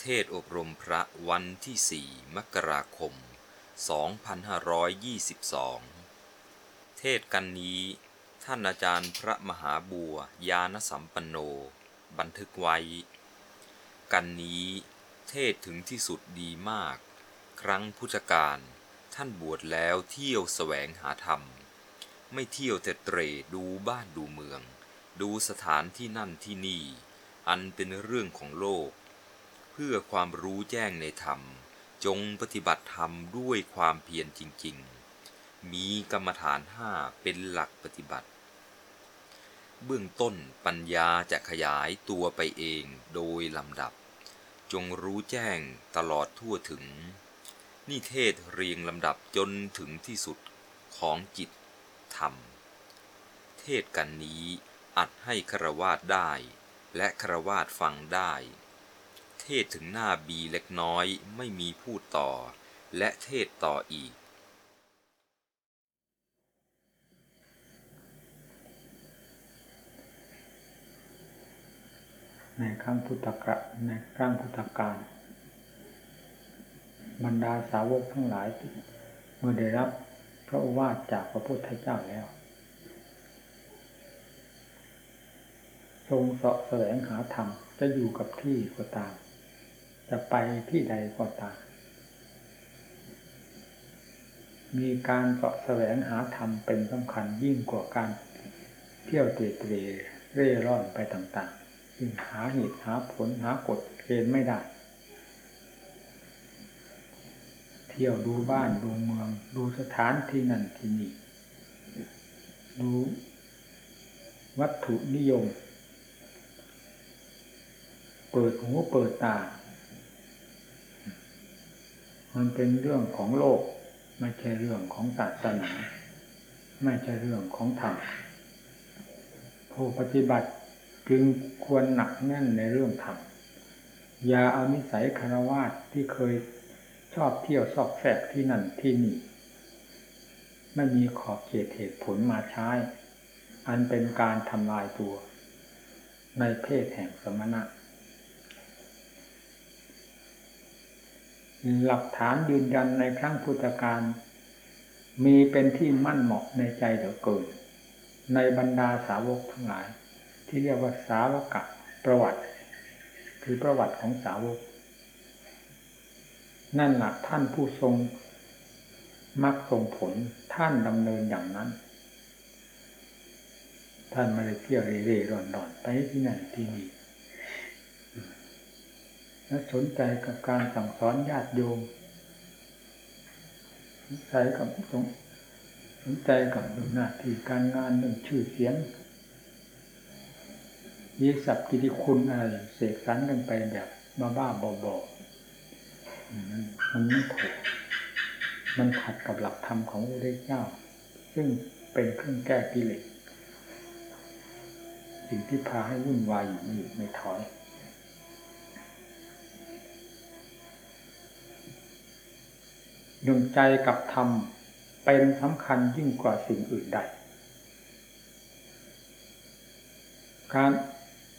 เทศอบรมพระวันที่ 4 มกราคม 2522 เทศกันนี้ ท่านอาจารย์พระมหาบัวยานสัมปันโน บันทึกไว้ กันนี้ เทศถึงที่สุดดีมาก ครั้งพุทธกาลท่านบวชแล้วเที่ยวแสวงหาธรรม ไม่เที่ยวแต่เตรดูบ้านดูเมือง ดูสถานที่นั่นที่นี่ อันเป็นเรื่องของโลก พื่อความรู้แจ้งในธรรม จงปฏิบัติธรรมด้วยความเพียรจริง ๆ มีกรรมฐานห้าเป็นหลักปฏิบัติ เบื้องต้นปัญญาจะขยายตัวไปเองโดยลำดับ จงรู้แจ้งตลอดทั่วถึง นิเทศเรียงลำดับจนถึงที่สุดของจิตธรรม เทศกันนี้อัดให้ครวาดได้ และครวาดฟังได้ เทศถึงหน้าบีเล็กน้อยไม่มีพูดต่อ และเทศต่ออีก ในครั้งพุทธกะในครั้งพุทธกาลบรรดาสาวกทั้งหลาย เมื่อได้รับพระวาทจากพระพุทธเจ้าแล้ว ทรงเสาะแสวงหาธรรมจะอยู่กับที่ก็ตาม จะไปที่ใดก็ตาม มีการเสาะแสวงหาธรรมเป็นสำคัญยิ่งกว่าการเที่ยวเตะเตะเร่ร่อนไปต่างๆยิ่งหาเหตุหาผลหากฎเกณฑ์ไม่ได้ เที่ยวดูบ้านดูเมือง ดูสถานที่นั่นที่นี่ ดูวัตถุนิยม เปิดหูเปิดตา มันเป็นเรื่องของโลก ไม่ใช่เรื่องของศาสนา ไม่ใช่เรื่องของธรรมผู้ปฏิบัติจึงควรหนักแน่นในเรื่องธรรมอย่าเอานิสัยคารวาสที่เคยชอบเที่ยวซอกแซกที่นั่นที่นี่ไม่มีขอบเขตเหตุผลมาใช้ อันเป็นการทำลายตัว ในเพศแห่งสมณะ หลักฐานยืนยันในครั้งพุทธกาลมีเป็นที่มั่นเหมาะในใจเหลือเกิน ในบรรดาสาวกทั้งหลาย ที่เรียกว่าสาวกะประวัติ คือประวัติของสาวก นั่นแหละท่านผู้ทรงมักทรงผลท่านดำเนินอย่างนั้น ท่านไม่ได้เที่ยวเร่ร่อนๆไปที่นั่นที่นี่ และสนใจกับการสั่งสอนญาติโยมสนใจกับสงสนใจกับเรื่องหน้าที่การงานเรื่องชื่อเสียงยิสับกิติคุณอะไรเสกสรรกันไปแบบบ้าๆบอๆมันไม่ถูกมันขัดกับหลักธรรมของพระเจ้า ซึ่งเป็นเครื่องแก้กิเลสสิ่งที่พาให้วุ่นวายอยู่ไม่ไม่ถอย ดวงใจกับธรรมเป็นสำคัญยิ่งกว่าสิ่งอื่นใด การ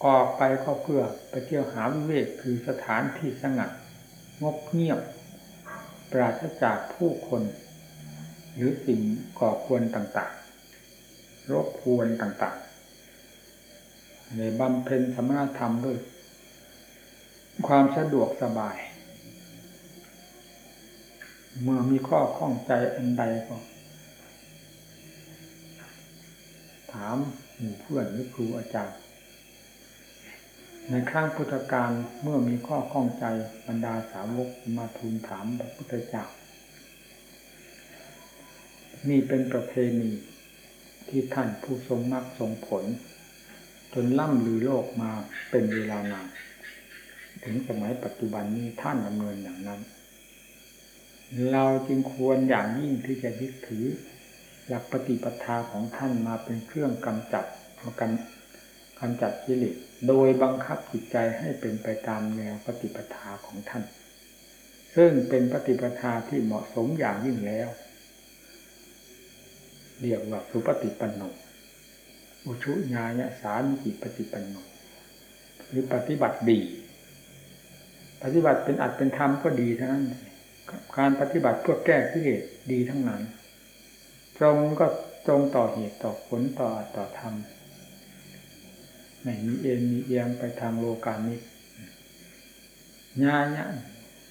ออกไปก็เพื่อไปเที่ยวหาวิเวกคือสถานที่สงัดงบเงียบ ปราศจากผู้คน หรือสิ่งก่อควรต่างๆรบกวนต่างๆในบำเพ็ญสมณธรรมด้วย ความสะดวกสบาย เมื่อมีข้อข้องใจอันใดก็ถามหมู่เพื่อนหรือครูอาจารย์ ในครั้งพุทธกาลเมื่อมีข้อข้องใจบรรดาสาวกมาทูลถามพระพุทธเจ้านี่เป็นประเพณีที่ท่านผู้ทรงมรรคทรงผล จนล่ำลือโลกมาเป็นเวลานานถึงสมัยปัจจุบันนี้ท่านดำเนินอย่างนั้น เราจึงควรอย่างยิ่งที่จะยึดถือ หลักปฏิปทาของท่านมาเป็นเครื่องกำจัดกันกำจัดกิเลสโดยบังคับจิตใจให้เป็นไปตามแนวปฏิปทาของท่าน ซึ่งเป็นปฏิปทาที่เหมาะสมอย่างยิ่งแล้ว เรียกว่าสุปฏิปันโนอุชุญาญสามิจิปฏิปันโนหรือปฏิบัติดี ปฏิบัติเป็นอัดเป็นธรรมก็ดีทั้งนั้น การปฏิบัติเพื่อแก้กิเลสดีทั้งนั้น ตรงก็ตรงต่อเหตุต่อผลต่อต่อธรรมไม่มีเอ็นมีเอียงไปทางโลกามิญาญะ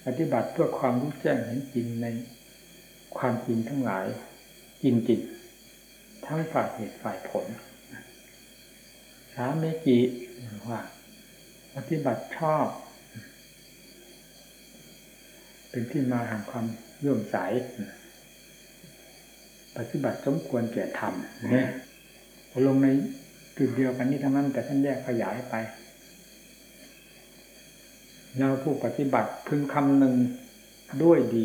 ปฏิบัติเพื่อความรู้แจ้งเห็นจริงในความจริงทั้งหลายจริงจริงทั้งฝ่ายเหตุฝ่ายผลสามเมกิว่าปฏิบัติชอบ เป็นที่มาแห่งความเลื่อมใสปฏิบัติสมควรแก่ธรรมเนี่ยลงในจุดเดียวกันนี้ทั้งนั้นแต่ท่านแยกขยายไปเราผู้ปฏิบัติพึงคำหนึ่งด้วยดี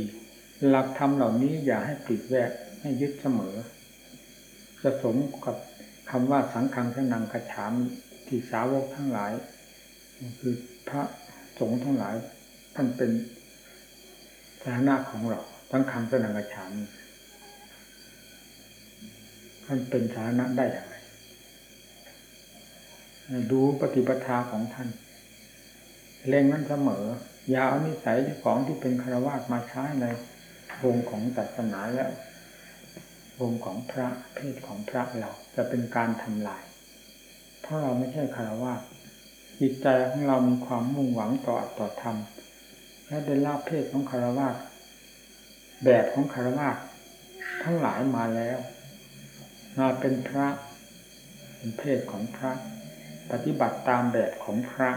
หลักธรรมเหล่านี้อย่าให้ติดแวกให้ยึดเสมอจะสมกับคำว่าสังฆังสนังกระฉามที่สาวกทั้งหลาย คือพระสงฆ์ทั้งหลายท่านเป็น ฐานะของเรา ทั้งคำสนังกระฉามท่านเป็นฐานะได้อย่างไรดูปฏิปทาของท่านเล็งนั้นเสมอ อย่าเอานิสัยของที่เป็นคารวะมาใช้ในวงของศาสนาและวงของพระเพศของพระเราจะเป็นการทำลาย เพราะเราไม่ใช่คารวะจิตใจของเรามีความมุ่งหวังต่อต่อธรรม และได้ลาเพศของคารวะแบบของคารวะทั้งหลายมาแล้ว มาเป็นพระเป็นเพศของพระ ปฏิบัติตามแบบของพระ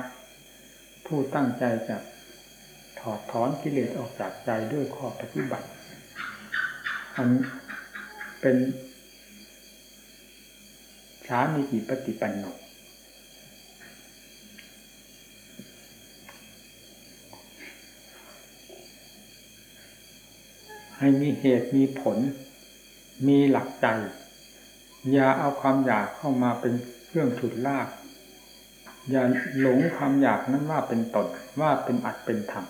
ผู้ตั้งใจจะถอดถอนกิเลสออกจากใจด้วยข้อปฏิบัติอันเป็นสามีกิปฏิปันโน ให้มีเหตุมีผล มีหลักใจ อย่าเอาความอยากเข้ามาเป็นเครื่องฉุดลาก อย่าหลงความอยากนั้นว่าเป็นตนว่าเป็นอัดเป็นธรรม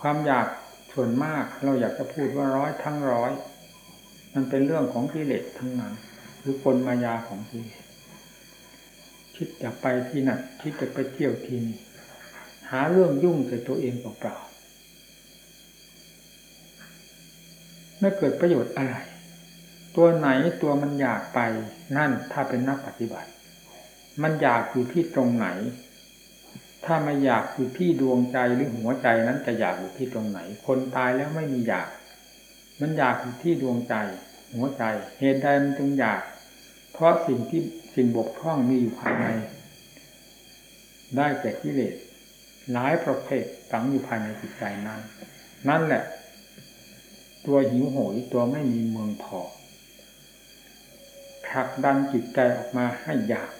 ความอยากส่วนมากเราอยากจะพูดว่าร้อยทั้งร้อย มันเป็นเรื่องของกิเลสทั้งนั้นหรือกลมายาของกิเลสคิดอยากไปที่นั่นคิดจะไปเที่ยวที่นี่หาเรื่องยุ่งใส่ตัวเองเปล่า ไม่เกิดประโยชน์อะไร ตัวไหนตัวมันอยากไปนั่นถ้าเป็นนักปฏิบัติ มันอยากอยู่ที่ตรงไหน ถ้าไม่อยากอยู่ที่ดวงใจหรือหัวใจนั้นจะอยากอยู่ที่ตรงไหน คนตายแล้วไม่มีอยาก มันอยากอยู่ที่ดวงใจ หัวใจ เหตุใดมันจึงอยาก เพราะสิ่งที่สิ่งบกพร่องมีอยู่ภายใน ได้แก่กิเลสหลายประเภทฝังอยู่ภายในจิตใจนั้น นั่นแหละ ตัวหิวโหยตัวไม่มีเมืองพอผลักดันจิตใจออกมาให้อยาก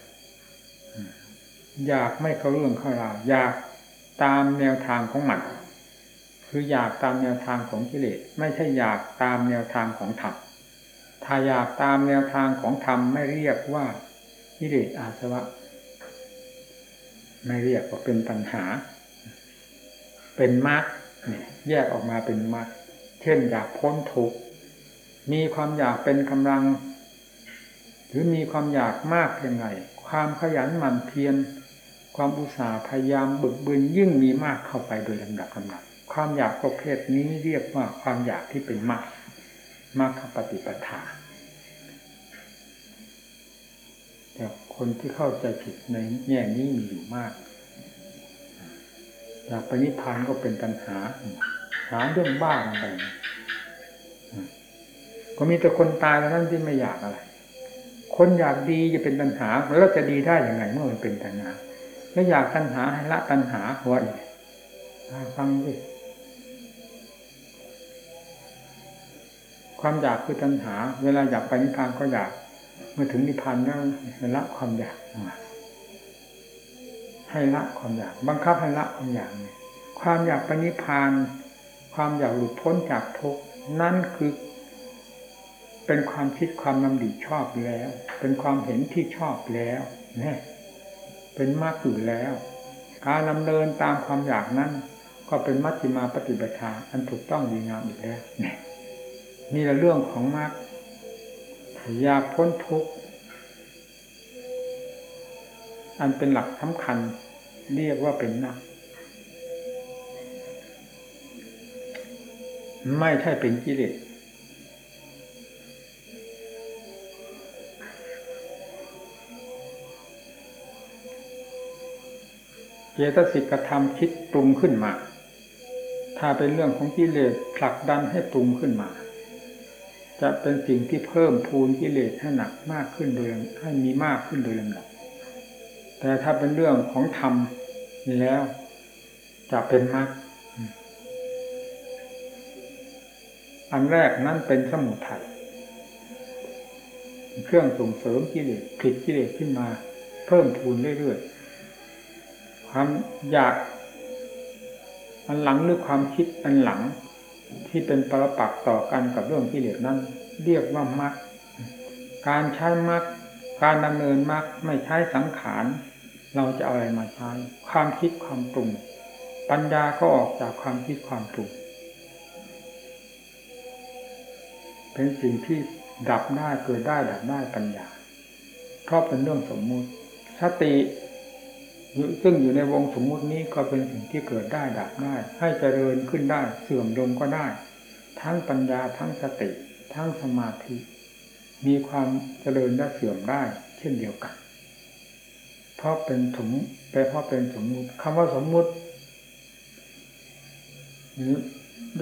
อยากไม่เข้าเรื่องเข้าราวอยากตามแนวทางของมันคืออยากตามแนวทางของกิเลสไม่ใช่อยากตามแนวทางของธรรมถ้าอยากตามแนวทางของธรรมไม่เรียกว่ากิเลสอาสวะ ไม่เรียกว่าเป็นปัญหา เป็นมรรคแยกออกมาเป็นมรรค เช่นอยากพ้นทุกข์มีความอยากเป็นกำลัง หรือมีความอยากมากเพียงไรความขยันหมั่นเพียรความอุตสาห์พยายามบึกบึนยิ่งมีมากเข้าไปโดยลำดับลำดับความอยากประเภทนี้เรียกว่าความอยากที่เป็นมากมากขปฏิปทาแต่คนที่เข้าใจผิดในแง่นี้มีอยู่มาก อยากไปนิพพานก็เป็นปัญหา หาเรื่องบ้าอะไรก็มีแต่คนตายเท่านั้นที่ไม่อยากอะไร คนอยากดีจะเป็นปัญหาแล้วจะดีได้ยังไงเมื่อมันเป็นปัญหา แล้วอยากตัณหาให้ละตัณหาหัวอีกฟังดิความอยากคือตัณหา เวลาอยากไปนิพพานก็อยาก เมื่อถึงนิพพานแล้วละความอยากให้ละความอยาก บังคับให้ละความอยาก ความอยากไปนิพพาน ความอยากหลุดพ้นจากทุกข์นั่นคือเป็นความคิดความนำดีชอบแล้ว เป็นความเห็นที่ชอบแล้วเนี่ยเป็นมากอยู่แล้ว การดำเนินตามความอยากนั้น ก็เป็นมัชฌิมาปฏิปทาอันถูกต้องดีงามอีกแล้วนี่ยนี่ละเรื่องของมรรคอยากพ้นทุกข์อันเป็นหลักสำคัญ เรียกว่าเป็นมร ไม่ใช่เป็นกิเลสเจตสิกธรรมคิดปรุงขึ้นมา ถ้าเป็นเรื่องของกิเลสผลักดันให้ปรุงขึ้นมา จะเป็นสิ่งที่เพิ่มพูนกิเลสให้หนักมากขึ้นโดยให้มีมากขึ้นโดยลำดับแต่ถ้าเป็นเรื่องของธรรมนี่แล้วจะเป็นมรรค อันแรกนั่นเป็นสมุทัยเครื่องส่งเสริมกิเลสผิดกิเลสขึ้นมา เพิ่มพูนเรื่อยๆความอยาก อันหลังหรือความคิดอันหลัง ที่เป็นปรปักษ์ต่อกันกับเรื่องกิเลสนั้น เรียกว่ามรรคการใช้มรรคการดำเนินมรรคไม่ใช้สังขาร เราจะเอาอะไรมาใช้ความคิดความปรุง ปัญญาก็ออกจากความคิดความปรุง เป็นสิ่งที่ดับได้เกิดได้ดับได้ปัญญาเพราะเป็นเรื่องสมมุติสติซึ่งอยู่ในวงสมมุตินี้ก็เป็นสิ่งที่เกิดได้ดับได้ ให้เจริญขึ้นได้เสื่อมลงก็ได้ ทั้งปัญญาทั้งสติ ทั้งสมาธิ มีความเจริญและเสื่อมได้ เช่นเดียวกัน เพราะเป็นสมไปเพราะเป็นสมมุติคำว่าสมมุติ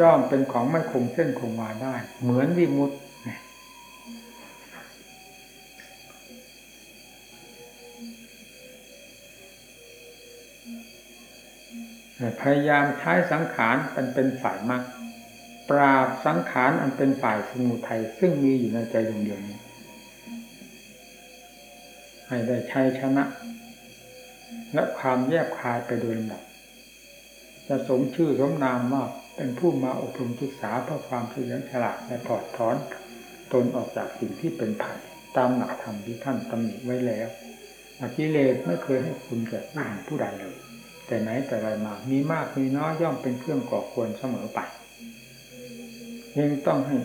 ย่อมเป็นของไม่คงเส้นคงวาได้ เหมือนวิมุตติพยายามใช้สังขารมันเป็นฝ่ายมรรคปราบสังขารอันเป็นฝ่ายสมุทัยซึ่งมีอยู่ในใจดวงเดียวนี้ ให้ได้ชัยชนะ และความแยบคายไปโดยลำดับจะสมชื่อสมนามว่า เป็นผู้มาอบรมศึกษาเพื่อความเฉลียวฉลาดและถอดถอน ตนออกจากสิ่งที่เป็นภัยตามหลักธรรมที่ท่านตำหนิไว้แล้วอกิเลสไม่เคยให้คุณแก่ผู้หนึ่งผู้ใดเลย แต่ไหนแต่ไรมา มีมากมีน้อยย่อมเป็นเครื่องก่อควรเสมอไปยังต้องให้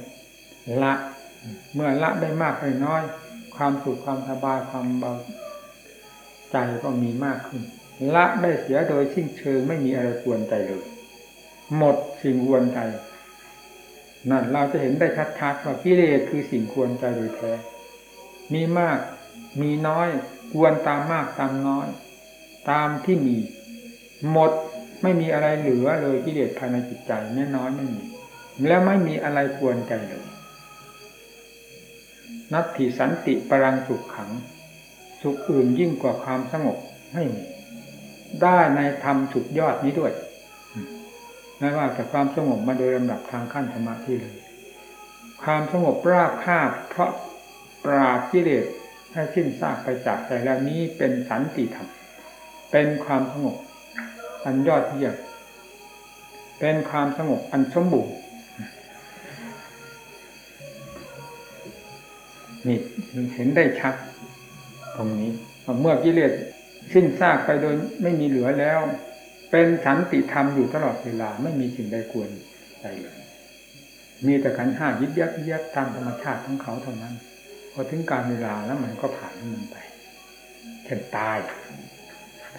ละ เมื่อละได้มากได้น้อย ความสุขความสบายความเบาใจก็มีมากขึ้น ละได้เสียโดยสิ้นเชิงไม่มีอะไรกวนใจเลย หมดสิ่งกวนใจนั่นเราจะเห็นได้ชัดๆว่ากิเลสคือสิ่งควรใจโดยแท้ มีมากมีน้อยกวนตามมากตามน้อย ตามที่มี หมดไม่มีอะไรเหลือเลยกิเลสภายในจิตใจแน่น้อยไม่มีแล้วไม่มีอะไรกวนใจเลย นัตถิสันติปรังสุขขัง สุขอื่นยิ่งกว่าความสงบไม่มีได้ในธรรมสุดยอดนี้ด้วย ไม่ว่าแต่ความสงบมาโดยลำดับทางขั้นสมาธิเลย ความสงบราบคาบเพราะปราบกิเลสให้สิ้นซากไปจากใจแล้วนี้เป็นสันติธรรม เป็นความสงบอันยอดเยี่ยมเป็นความสงบอันสมบูรณ์นี่เห็นได้ชัดตรงนี้ เมื่อกิเลสสิ้นซากไปโดยไม่มีเหลือแล้ว เป็นสันติธรรมอยู่ตลอดเวลาไม่มีสิ่งใดควรใจเลยมีแต่ขันห้ายิบยับยิบยับตามธรรมชาติของเขาเท่านั้น พอถึงการเวลาแล้วมันก็ผ่านมันไปเช่นตาย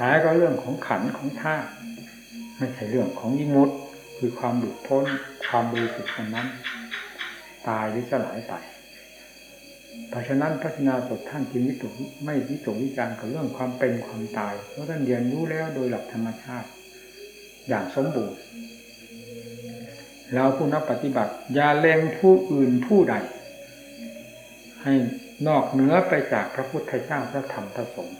ตายก็เรื่องของขันของธาตุไม่ใช่เรื่องของยิมุตคือความหลุดพ้นความบริสุทธิ์นั้น ตายหรือสลายไปเพราะฉะนั้นพัฒนาสดท่านจึงวิตกไม่วิตกวิจารณ์กับเรื่องความเป็นความตายเพราะท่านเรียนรู้แล้วโดยหลักธรรมชาติ อย่างสมบูรณ์ เราผู้นักปฏิบัติอย่าเล็งผู้อื่นผู้ใด ให้นอกเหนือไปจากพระพุทธเจ้าพระธรรมพระสงฆ์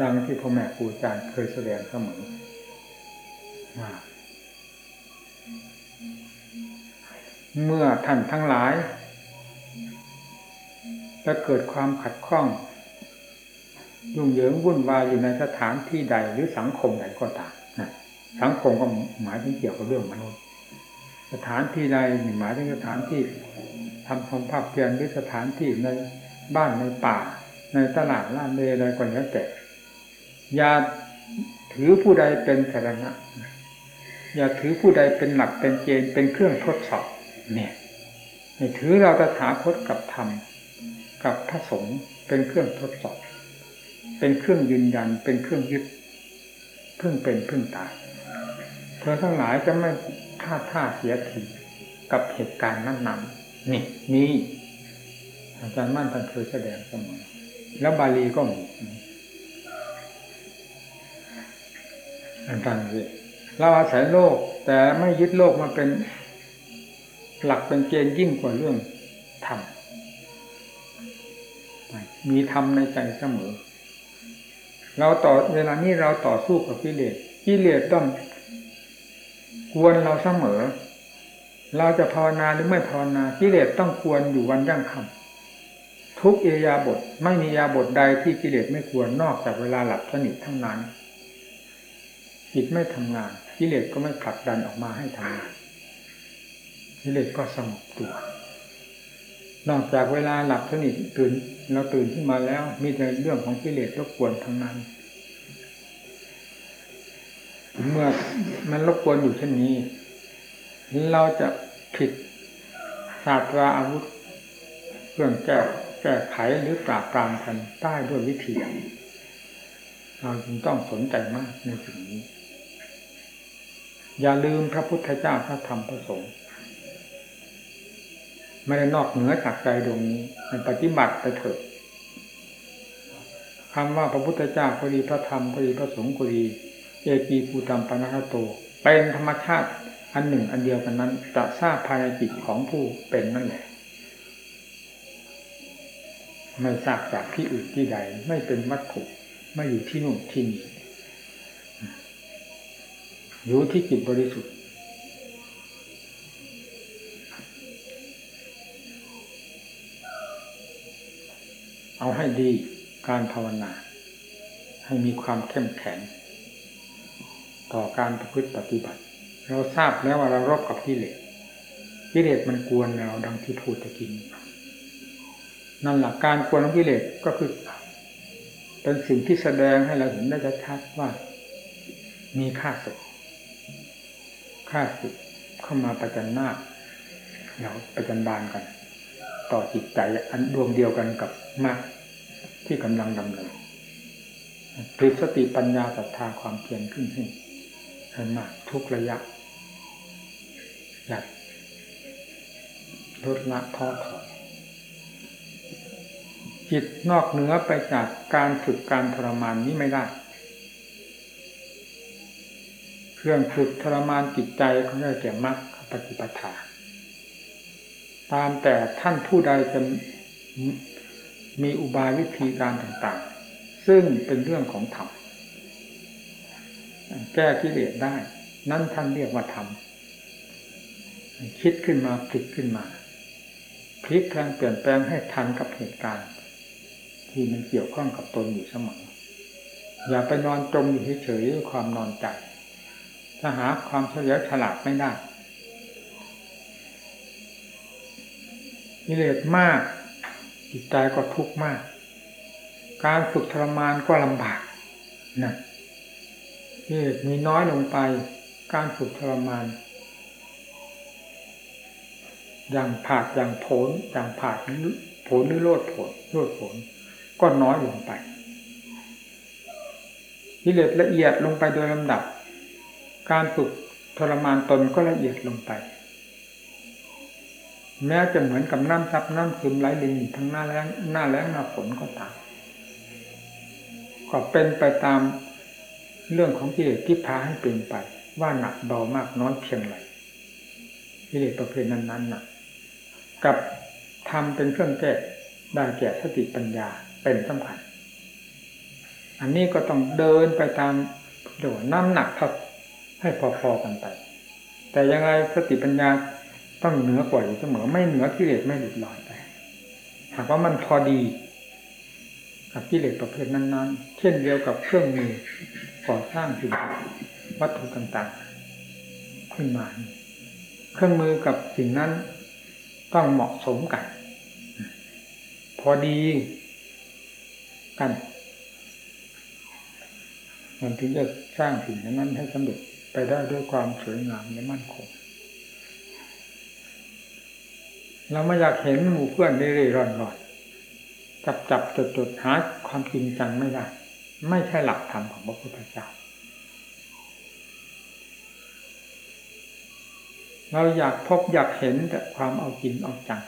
ดังที่พ่อแม่ครูอาจารย์เคยแสดงเสมอเมื่อท่านทั้งหลายและเกิดความขัดข้อง ยุ่งเหยิงวุ่นวายอยู่ในสถานที่ใดหรือสังคมใดก็ตามสังคมก็หมายถึงเกี่ยวกับเรื่องมนุษย์ สถานที่ใดหมายถึงสถานที่ทำความภาคเพียรหรือสถานที่ในบ้านในป่า ในตลาดร้านเลอะไรก็แล้วแต่อย่าถือผู้ใดเป็นสาระอย่าถือผู้ใดเป็นหลักเป็นเกณฑ์เป็นเครื่องทดสอบเนี่ยถือเราตถาคตกับธรรมกับพระสงฆ์เป็นเครื่องทดสอบ เป็นเครื่องยืนยัน เป็นเครื่องยึดเพึ่งเป็นเพึ่งตาย เธอทั้งหลายจะไม่พลาดท่าเสียทีกับเหตุการณ์นั้นๆนี่นี่อาจารย์มั่นท่านเคยแสดงเสมอแล้วบาลีก็มีอาจารย์สิเราอาศัยโลก แต่ไม่ยึดโลกมาเป็นหลักเป็นเกณฑ์ยิ่งกว่าเรื่องธรรมมีธรรมในใจเสมอ เราต่อเวลานี้เราต่อสู้กับกิเลสกิเลสต้องกวนเราเสมอ เราจะภาวนาหรือไม่ภาวนากิเลสต้องควรอยู่วันยั่งคำทุกเอยาบทไม่มียาบทใดที่กิเลสไม่ควรนอกจากเวลาหลับสนิทเท่านั้นจิตไม่ทำงานกิเลสก็ไม่ผลักดันออกมาให้ทำงานกิเลสก็สงบตัว นอกจากเวลาหลับสนิทตื่นเราตื่นขึ้นมาแล้ว มีแต่เรื่องของกิเลสรบกวนทั้งนั้น เมื่อมันรบกวนอยู่เช่นนี้ เราจะผิดศาสตราอาวุธเครื่องแก้แก้ไขหรือปราบปรามกันได้ด้วยวิธีเราจึงต้องสนใจมากในสิ่งนี้ อย่าลืมพระพุทธเจ้าพระธรรมพระสงฆ์ ไม่ได้นอกเหนือจากใจดวงนี้มันปฏิบัติไปเถิดคำว่าพระพุทธเจ้าก็ดีพระธรรมก็ดีพระสงฆ์ก็ดีเอกีภูตัมปนาคโต เป็นธรรมชาติอันหนึ่งอันเดียวกันนั้นจะทราบภายในจิตของผู้เป็นนั่นแหละไม่ทราบจากที่อื่นที่ใด ไม่เป็นวัตถุไม่อยู่ที่นู่นที่นี่อยู่ที่จิตบริสุทธิ์ เอาให้ดีการภาวนา ให้มีความเข้มแข็ง ต่อการประพฤติปฏิบัติ เราทราบแล้วว่าเรารบกับกิเลสกิเลสมันกวนเราดังที่พูดตะกี้นั่นแหละการกวนของกิเลสก็คือ เป็นสิ่งที่แสดงให้เราเห็นได้ชัดว่า มีค่าศึกค่าศึกเข้ามาประจันหน้าเราประจันบานกัน ต่อจิตใจอันดวงเดียวกันกับมาก ที่กำลังดำเนินปลิสติปัญญาศรัทธาความเพียรขึ้นให้ให้มากทุกระยะอยากลดละท้อถอยจิตนอกเหนือไปจากการฝึกการทรมานนี้ไม่ได้ เครื่องฝึกทรมานจิตใจเขาเรียกแก่มรรคปฏิปทา ตามแต่ท่านผู้ใดจะ มีอุบายวิธีการต่างๆ ซึ่งเป็นเรื่องของธรรมแก้กิเลสได้ นั่นท่านเรียกว่าธรรมคิดขึ้นมาพลิกขึ้นมาพลิกแปลงเปลี่ยนแปลงให้ทันกับเหตุการณ์ ที่มันเกี่ยวข้องกับตนอยู่เสมออย่าไปนอนจมอยู่เฉยๆด้วยความนอนใจถ้าหาความเฉลียวฉลาดไม่ได้กิเลสมาก จิตใจก็ทุกข์มาก การฝึกทรมานก็ลำบากนะนี่มีน้อยลงไป การฝึกทรมาน อย่างผาดอย่างผลอย่างผาดผลหรือโลดผลโลดผล ก็น้อยลงไปกิเลสละเอียดลงไปโดยลำดับ การฝึกทรมานตนก็ละเอียดลงไป แม้จะเหมือนกับน้ำซับน้ำซึมไหลลินทั้งหน้าแล้งหน้าแล้งหน้าฝนก็ตามก็เป็นไปตามเรื่องของกิเลสที่พาให้เป็นไป ว่าหนักเบามากน้อยเพียงไรกิเลสประเภทนั้นๆน่ะ กับทำเป็นเครื่องแก้ได้แก่สติปัญญาเป็นสำคัญ อันนี้ก็ต้องเดินไปตามโดดน้ำหนักท่าให้พอๆกันไป แต่ยังไงสติปัญญา ต้องเหนือกว่าอยู่เสมอ ไม่เหนือกิเลสไม่หลุดลอยไป หากว่ามันพอดี กับกิเลสประเภทนั้น ๆ เช่นเดียวกับเครื่องมือก่อสร้างสิ่งวัตถุต่างๆ ขึ้นมาเครื่องมือกับสิ่งนั้นต้องเหมาะสมกัน พอดีกันมันถึงจะสร้างสิ่งนั้นให้สำเร็จไปได้ด้วยความสวยงามและมั่นคง เราไม่อยากเห็นหมู่เพื่อนเร่ร่อนร่อนจับจับจดจดหาความจริงจังไม่ได้ ไม่ใช่หลักธรรมของพระพุทธเจ้าเราอยากพบอยากเห็นแต่ความเอาจริงเอาจัง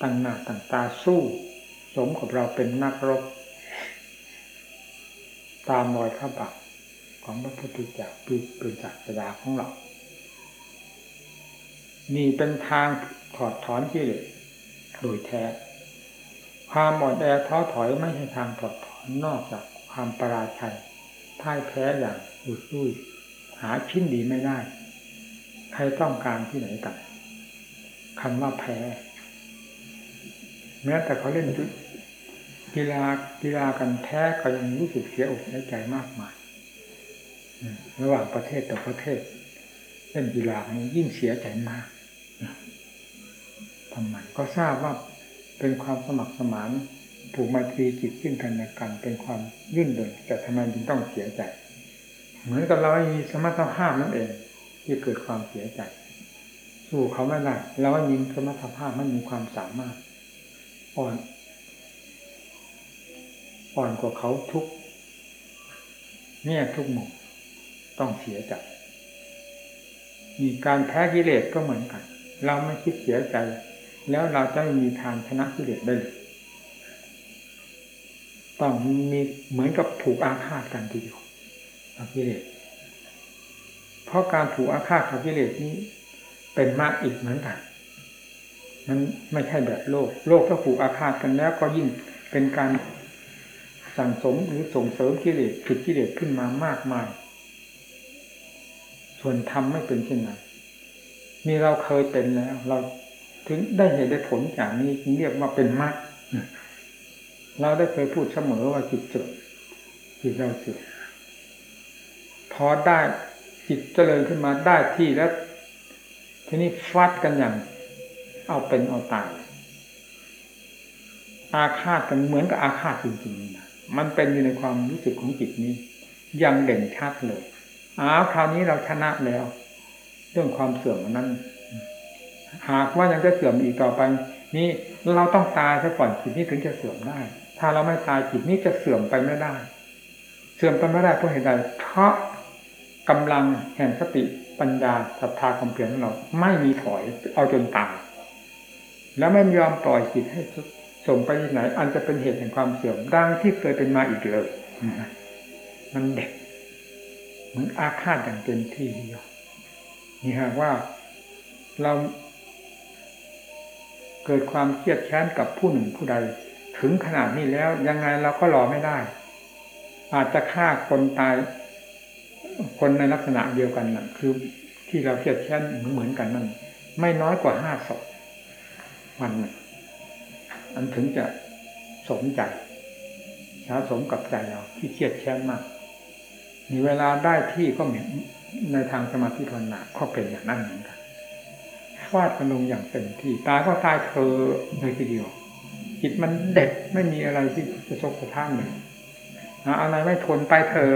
ตั้งหน้าตั้งตาสู้ สมกับเราเป็นนักรบ ตามรอยพระบาทของพระพุทธเจ้าปีเป็นจักรดาของเรา นี่เป็นทางถอดถอนที่เลยโดยแท้ ความอ่อนแอท้อถอยไม่ใช่ทางถอดถอนนอกจากความประราชัยพ่ายแพ้อย่างอุดรุ่ยหาชิ้นดีไม่ได้ ใครต้องการที่ไหนกันคำว่าแพ้ แม้แต่เขาเล่นกีฬากีฬากันแพ้ก็ยังรู้สึกเสียอกเสียใจมากมายระหว่างประเทศต่อประเทศ เล่นกีฬานี้ยิ่งเสียใจมาก ทำไมก็ทราบว่าเป็นความสมัครสมานผูกไมตรีจิตขึ้นกันในกันเป็นความยื่นเดินแต่ทำไมจึงต้องเสียใจ เหมือนกับเราไม่มีสมรรถภาพนั่นเอง ที่เกิดความเสียใจ สู้เขาไม่ได้เราไม่มีสมรรถภาพไม่มีความสามารถ อ่อนอ่อนกว่าเขาทุกเนี่ยทุกมุมต้องเสียใจมีการแพ้กิเลสก็เหมือนกัน เราไม่คิดเสียใจ แล้วเราจะไม่มีทางชนะกิเลสได้เลยต้องมีเหมือนกับผูกอาฆาตกันทีเดียวกับกิเลสเพราะการผูกอาฆาตกับกิเลสนี้ เป็นมากอีกเหมือนกันมันไม่ใช่แบบโลก โลกถ้าผูกอาฆาตกันแล้วก็ยิ่งเป็นการสั่งสมหรือส่งเสริมกิเลสผิดกิเลสขึ้นมามากมาย ส่วนธรรมไม่เป็นเช่นนั้นมีเราเคยเป็นแล้ว เรา ถึงได้เห็นได้ผลจากนี้จึงเรียกว่าเป็นมรรคเราได้เคยพูดเสมอว่าจิตเสื่อมจิตเราเสื่อมพอได้จิตเจริญขึ้นมาได้ที่แล้วทีนี้ฟัดกันอย่าง เอาเป็นเอาตายอาฆาตกันเหมือนกับอาฆาตจริงๆนะมันเป็นอยู่ในความรู้สึกของจิตนี้ ยังเด่นชัดเลยอ้าวคราวนี้เราชนะแล้ว เรื่องความเสื่อมนั้น หากว่ายังจะเสื่อมอีกต่อไปนี่เราต้องตายซะก่อนจิตนี้ถึงจะเสื่อมได้ ถ้าเราไม่ตายจิตนี้จะเสื่อมไปไม่ได้ เสื่อมไปไม่ได้เพราะเหตุใดเพราะกำลังแห่งสติปัญญาศรัทธาความเพียรของเรา ไม่มีถอยเอาจนตายแล้วไม่ยอมปล่อยจิตให้ส่งไปที่ไหน อันจะเป็นเหตุแห่งความเสื่อมดังที่เคยเป็นมาอีกเลยมันเด็กมันอาฆาตอย่างเต็มที่เดียวนี่หากว่าเรา เกิดความเครียดแค้นกับผู้หนึ่งผู้ใด ถึงขนาดนี้แล้วยังไงเราก็รอไม่ได้ อาจจะฆ่าคนตาย คนในลักษณะเดียวกันนะคือที่เราเครียดแค้นเหมือนกันนั่นไม่น้อยกว่าห้าศพวันนึงอันถึงจะสมใจสะสมกับใจเราที่เครียดแค้นมาก มีเวลาได้ที่ก็เหมือนในทางสมาธิภาวนาก็เป็นอย่างนั้นเหมือนกัน ฟาดกันลงอย่างเต็มที่ตายก็ตายเธอเลยทีเดียว จิตมันเด็ดไม่มีอะไรที่จะซกกระทั่งเลยอะไรไม่ทนไปเธอ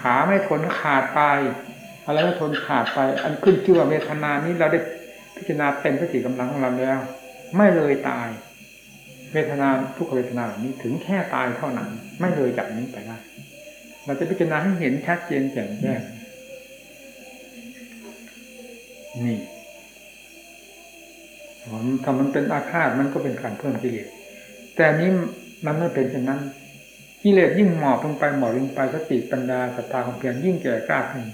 ขาไม่ทนขาดไป อะไรไม่ทนขาดไป อันขึ้นชื่อว่าเวทนานี้เราได้พิจารณาเต็มสติกำลังของเราแล้ว ไม่เลยตาย เวทนาทุกเวทนานี้ถึงแค่ตายเท่านั้น ไม่เลยจากนี้ไปได้เราจะพิจารณาให้เห็นชัดเจนแจ่มแจ้งนี่ ถ้ามันเป็นอาฆาตมันก็เป็นการเพิ่มกิเลสแต่นี้มันไม่เป็นเช่นนั้นกิเลสยิ่งหมอบลงไปหมอบลงไปสติปัญญาศรัทธาความเพียรยิ่งแก่กล้าขึ้น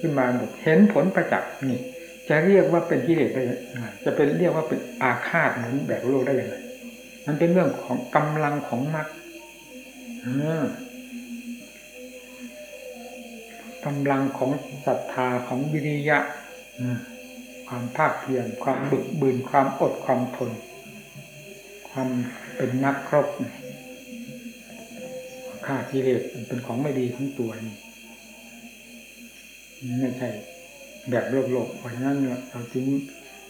ขึ้นมาหมดเห็นผลประจักษ์นี่ จะเรียกว่าเป็นกิเลสได้จะเป็นเรียกว่าเป็นอาฆาตเหมือนแบบโลกได้ยังไงมันเป็นเรื่องของกำลังของมรรคกำลังของศรัทธาของวิริยะ ความภาคเพียรความบึกบืนความอดความทน ความเป็นนักครบข้ากิเลสเป็นของไม่ดีทั้งตัวนี่ไม่ใช่แบบโลกโลกเพราะฉะนั้นเราจึง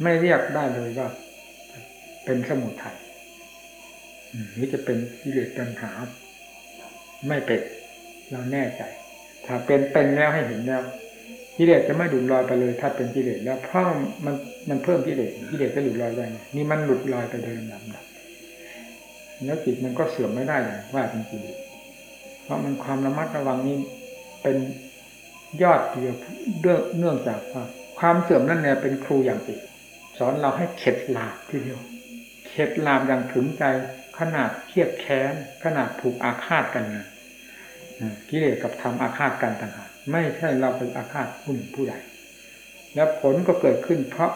ไม่เรียกได้เลยว่า เป็นสมุทัยหรือจะเป็นกิเลสปัญหา ไม่เป็นเราแน่ใจ ถ้าเป็นเป็นแล้วให้เห็นแล้ว กิเลสจะไม่หลุดลอยไปเลย ถ้าเป็นกิเลสแล้วเพราะมันมันเพิ่มกิเลสกิเลสจะหลุดลอยได้นี่มันหลุดลอยไปโดยลำดับแล้วจิตมันก็เสื่อมไม่ได้อย่างว่าจริงๆเพราะมันความระมัดระวังนี้เป็นยอดเดียวเนื่องจากว่าความเสื่อมนั่นเนี่ยเป็นครูอย่างดีสอนเราให้เข็ดหลาบทีเดียวเข็ดหลาบอย่างถึงใจขนาดเครียดแค้นขนาดถูกอาฆาตกันนะกิเลสกับธรรมอาฆาตกันต่างหาก ไม่ใช่เราเป็นอาฆาตผู้หนึ่งผู้ใดแล้วผลก็เกิดขึ้นเพราะ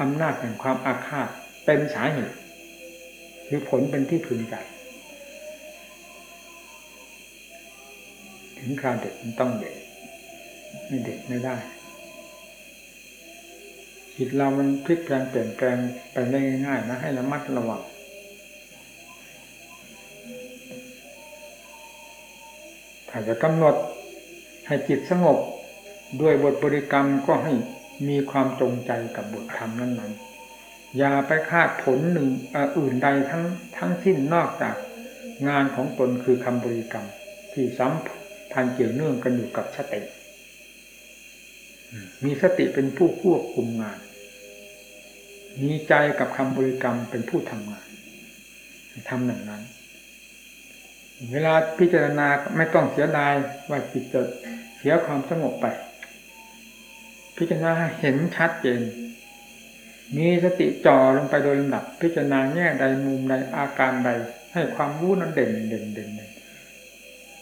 อำนาจแห่งความอาฆาตเป็นสาเหตุคือผลเป็นที่พึงใจถึงคราวเด็ดมันต้องเด็ดไม่เด็ดไม่ได้จิตเรามันพลิกแปลงเปลี่ยนแปลงไปได้ง่ายๆนะให้ระมัดระวังถ้าจะกำหนด ให้จิตสงบด้วยบทบริกรรมก็ให้มีความจงใจกับบทธรรมนั้นๆ อย่าไปคาดผลหนึ่งอ,อื่นใดทั้งทั้งสิ้นนอกจากงานของตนคือคำบริกรรม ที่สัมพันธ์เกี่ยวเนื่องกันอยู่กับสติ มีสติเป็นผู้ควบคุมงาน มีใจกับคำบริกรรมเป็นผู้ทำงานทำอย่งนั้น เวลาพิจารณาไม่ต้องเสียดายว่าจิตจะ สียความสงบไป พิจารณาเห็นชัดเจน มีสติจ่อลงไปโดยลำดับ พิจารณาแง่ใดมุมใดอาการใด ให้ความรู้นั้นเด่นเด่นเด่นเด่น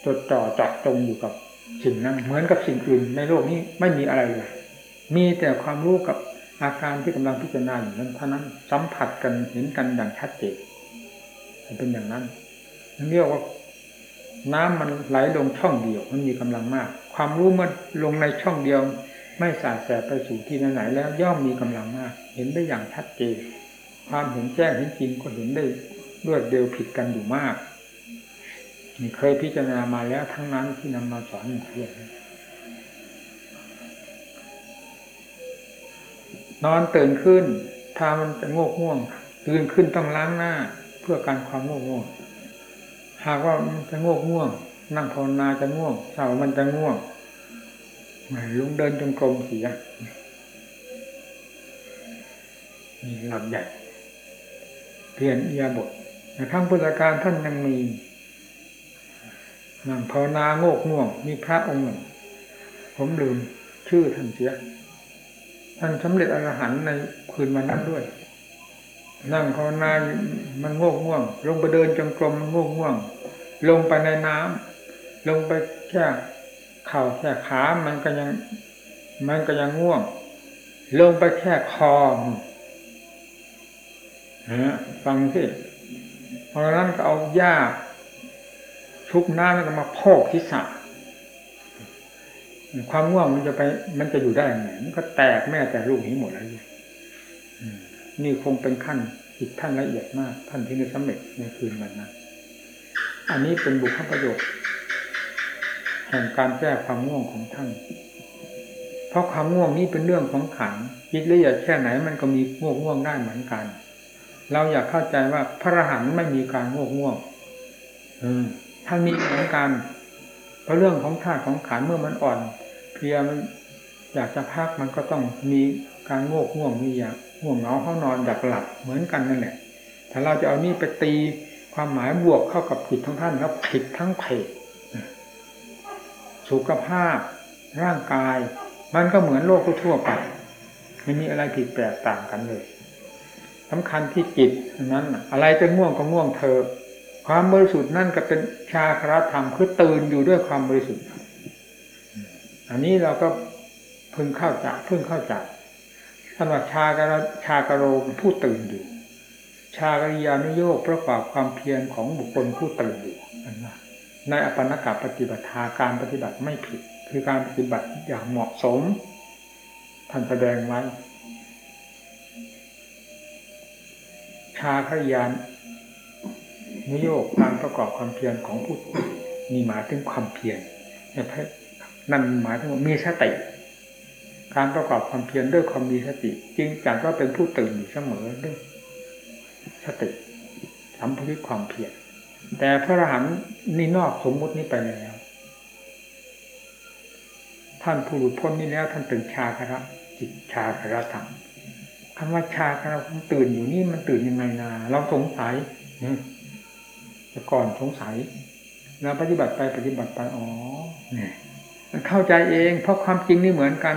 จดจ่อเจาะจงอยู่กับสิ่งนั้นเหมือนกับสิ่งอื่นในโลกนี้ไม่มีอะไรเลย มีแต่ความรู้กับอาการที่กำลังพิจารณาอยู่นั้นเท่านั้นสัมผัสกันเห็นกันอย่างชัดเจนเป็นอย่างนั้นเรียกว่า น้ำมันไหลลงช่องเดียว มันมีกำลังมาก ความรู้เมื่อลงในช่องเดียว ไม่สาดแสบไปสู่ที่ไหนแล้วย่อมมีกำลังมาก เห็นได้อย่างชัดเจนความเห็นแจ้งเห็นจริงก็เห็นได้รวดเร็วผิดกันอยู่มากนี่เคยพิจารณามาแล้วทั้งนั้นที่นำมาสอนเพื่อนนอนตื่นขึ้นถ้ามันจะโงกง่วงตื่นขึ้นต้องล้างหน้า เพื่อการความโงกง่วง หากว่ามันจะโงกง่วง นั่งภาวนาจะง่วงเสามันจะง่วงลุงเดินจงกรมเสียนี่หลักใหญ่เปลี่ยนเอียบทในครั้งพุทธการท่านยังมีนั่งภาวนาโงกง่วง มีพระองค์หนึ่ง ผมลืมชื่อท่านเสีย ท่านสำเร็จอรหันในคืนวันนั้นด้วย นั่งภาวนา มันโงกง่วง ลงไปเดินจงกรมมันโงกง่วง ลงไปในน้ำลงไปแค่เข่าแค่ขามันก็ยัง มันก็ยังง่วง ลงไปแค่คอนะฟังสิเพราะนั้นก็เอาหญ้าชุบน้ำแล้วก็มาพอกทิศะความง่วงมันจะไป มันจะอยู่ได้ยังไงมันก็แตกแม่แต่ลูกนี้หมดแล้วนี่คงเป็นขั้นอีกท่านละเอียดมากท่านที่ได้สำเร็จในคืนวันนั้น อันนี้เป็นบุคคลประโยชน์แห่งการแก้ความง่วงของท่าน เพราะความง่วงนี้เป็นเรื่องของขันคิดละเอียดแค่ไหนมันก็มีง่วงง่วงได้เหมือนกัน เราอยากเข้าใจว่าพระอรหันต์ไม่มีการง่วงง่วงท่านมีเหมือนกัน เพราะเรื่องของธาตุของขันเมื่อมันอ่อน เพลียมันอยากจะพักมันก็ต้องมีการโงกง่วงมีอยากง่วงเหงาเข้านอนอยากหลับเหมือนกันนั่นแหละถ้าเราจะเอานี่ไปตี ความหมายบวกเข้ากับจิตของท่านแล้วผิดทั้งเพจสุขภาพ ร่างกาย มันก็เหมือนโลกทั่วไปไม่มีอะไรผิดแปลกต่างกันเลยสำคัญที่จิตนั้นอะไรจะง่วงก็ง่วงเธอ ความบริสุทธิ์นั่นก็เป็นชาครธรรมคือตื่นอยู่ด้วยความบริสุทธิ์ อันนี้เราก็พึงเข้าใจพึงเข้าใจท่านว่าชากรชากรโรผู้ตื่นอยู่ ชากริยานุโยกประกอบความเพียรของบุคคลผู้ตื่นอยู่ในอปันนกปฏิบัติาการปฏิบัติไม่ผิด คือการปฏิบัติอย่างเหมาะสมท่านแสดงไว้ ชาคริยานนิโยกการประกอบความเพียรของผู้มีหมายถึงความเพียรนั่นหมายถึงมีสติการประกอบความเพียรด้วยความมีสติ จึงจัดว่าเป็นผู้ตื่นอยู่เสมอด้วย สติสัมผัสความเพียรแต่พระอรหันต์นี่นอกสมมุตินี้ไปแล้ว ท่านผู้หลุดพ้นนี้แล้ว ท่านเป็นชาคระจิตชาคระธรรมคำว่าชาคระตื่นอยู่นี่มันตื่นยังไงนาเราสงสัยแต่ก่อนสงสัยแล้วปฏิบัติไปปฏิบัติไปอ๋อเนี่ยมันเข้าใจเอง เพราะความจริงนี่เหมือนกัน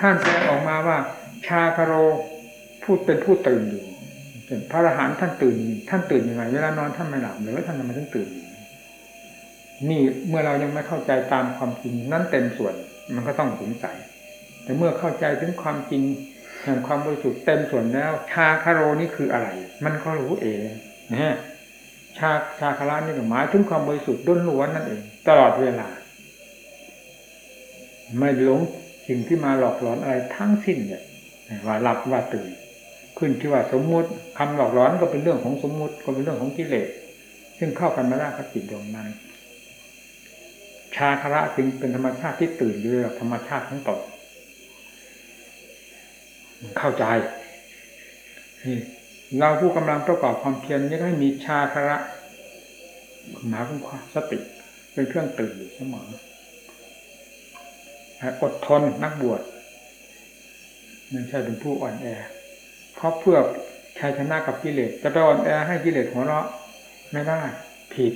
ท่านแสดงออกมาว่า ชาคาโรพูดเป็นผู้ตื่นอยู่ พระอรหันต์ท่านตื่น ท่านตื่นยังไงเวลานอนท่านไม่หลับหรือว่าท่านทำไมถึงตื่น นี่เมื่อเรายังไม่เข้าใจตามความจริงนั้นเต็มส่วน มันก็ต้องสงสัย แต่เมื่อเข้าใจถึงความจริงแห่งความบริสุทธิ์เต็มส่วนแล้วชาคาโรนี่คืออะไร มันก็รู้เองนะชาชาคาระนี่หมายถึงความบริสุทธิ์ด้นล้วนนั่นเอง ตลอดเวลา ไม่หลงสิ่งที่มาหลอกหลอนอะไรทั้งสิ้นเนี่ยว่าหลับว่าตื่น ขึ้นที่ว่าสมมุติคำหลอกหลอนก็เป็นเรื่องของสมมุติก็เป็นเรื่องของกิเลสซึ่งเข้ากันมาได้กับจิตดวงนั้น ชาคระจึงเป็นธรรมชาติที่ตื่นอยู่กับธรรมชาติทั้งตนเข้าใจนี่เราผู้กำลังประกอบความเพียรนี่ให้มีชาคระหมายถึงความสติ เป็นเครื่องตื่นอยู่เสมออดทนนักบวชไม่ใช่เป็นผู้อ่อนแอ ราะเพื่อชัยชนะกับกิเลสจะไปอ่อนแอให้กิเลสหัวเราะไม่ได้ผิด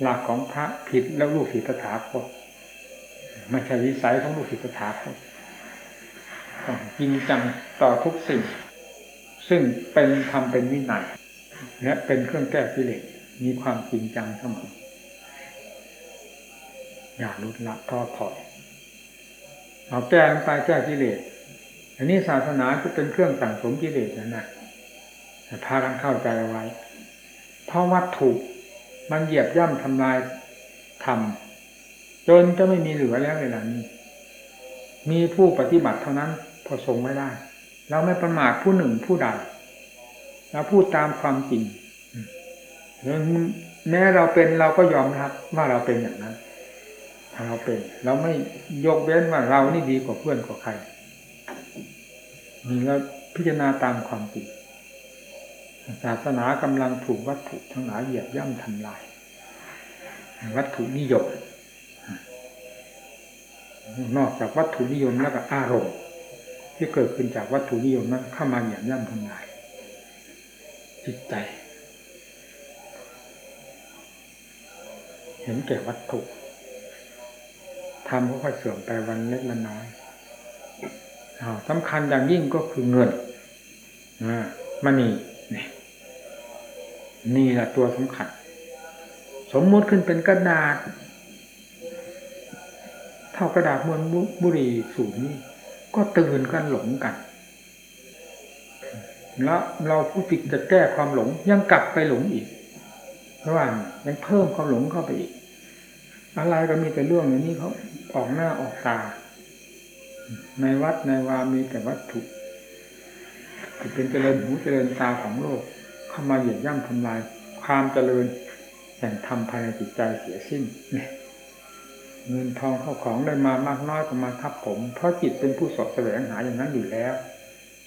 หลักของพระผิดแล้วลูกศิษย์ตถาคตไม่ใช่วิสัยของลูกศิษย์ตถาคตต้องจริงจังต่อทุกสิ่ง ซึ่งเป็นทำเป็นวินัยและเป็นเครื่องแก้กิเลสมีความจริงจังเสมออย่าลดละท้อถอยเอาแก้ลงไปแก้กิเลส อันนี้ศาสนาจะเป็นเครื่องสั่งสมกิเลสนั่นแหละพากันเข้าใจเอาไว้ เพราะวัตถุมันเหยียบย่ำทำลายธรรมจนจะไม่มีเหลือแล้วเวลานี้ มีผู้ปฏิบัติเท่านั้นพอทรงไม่ได้ เราไม่ประมาทผู้หนึ่งผู้ใดเราพูดตามความจริงแม้เราเป็นเราก็ยอมรับว่าเราเป็นอย่างนั้นถ้าเราเป็น เราไม่ยกเว้นว่าเรานี่ดีกว่าเพื่อนกว่าใคร นี่เราพิจารณาตามความจริงศาสนากำลังถูกวัตถุทั้งหลายเหยียบย่ำทำลาย วัตถุนิยมนอกจากวัตถุนิยมแล้วก็อารมณ์ ที่เกิดขึ้นจากวัตถุนิยมนั้นเข้ามาเหยียบย่ำทำลาย จิตใจ เห็นแก่วัตถุทำก็ค่อยเสื่อมไปวันเล็กละน้อย สำคัญอย่างยิ่งก็คือเงินมันนี่นี่นี่แหละตัวสำคัญ สมมติขึ้นเป็นกระดาษ เท่ากระดาษมวลบุรีสูงนี่ก็ตื่นกันหลงกันแล้วเราผู้ติดจะแก้ความหลงยังกลับไปหลงอีกเพราะว่ายังเพิ่มความหลงเข้าไปอีก อะไรก็มีแต่เรื่องอย่างนี้เขาออกหน้าออกตา ในวัดในวามีแต่วัตถุเป็นเจริญหูเจริญตาของโลก เข้ามาเหยียบย่ำทำลาย ความเจริญแห่งธรรมภายในจิตใจเสียสิ้นเนี่ยเงินทองเข้าของได้มามากน้อยก็มาทับผม เพราะจิตเป็นผู้สอบแสวงหาอย่างนั้นอยู่แล้ว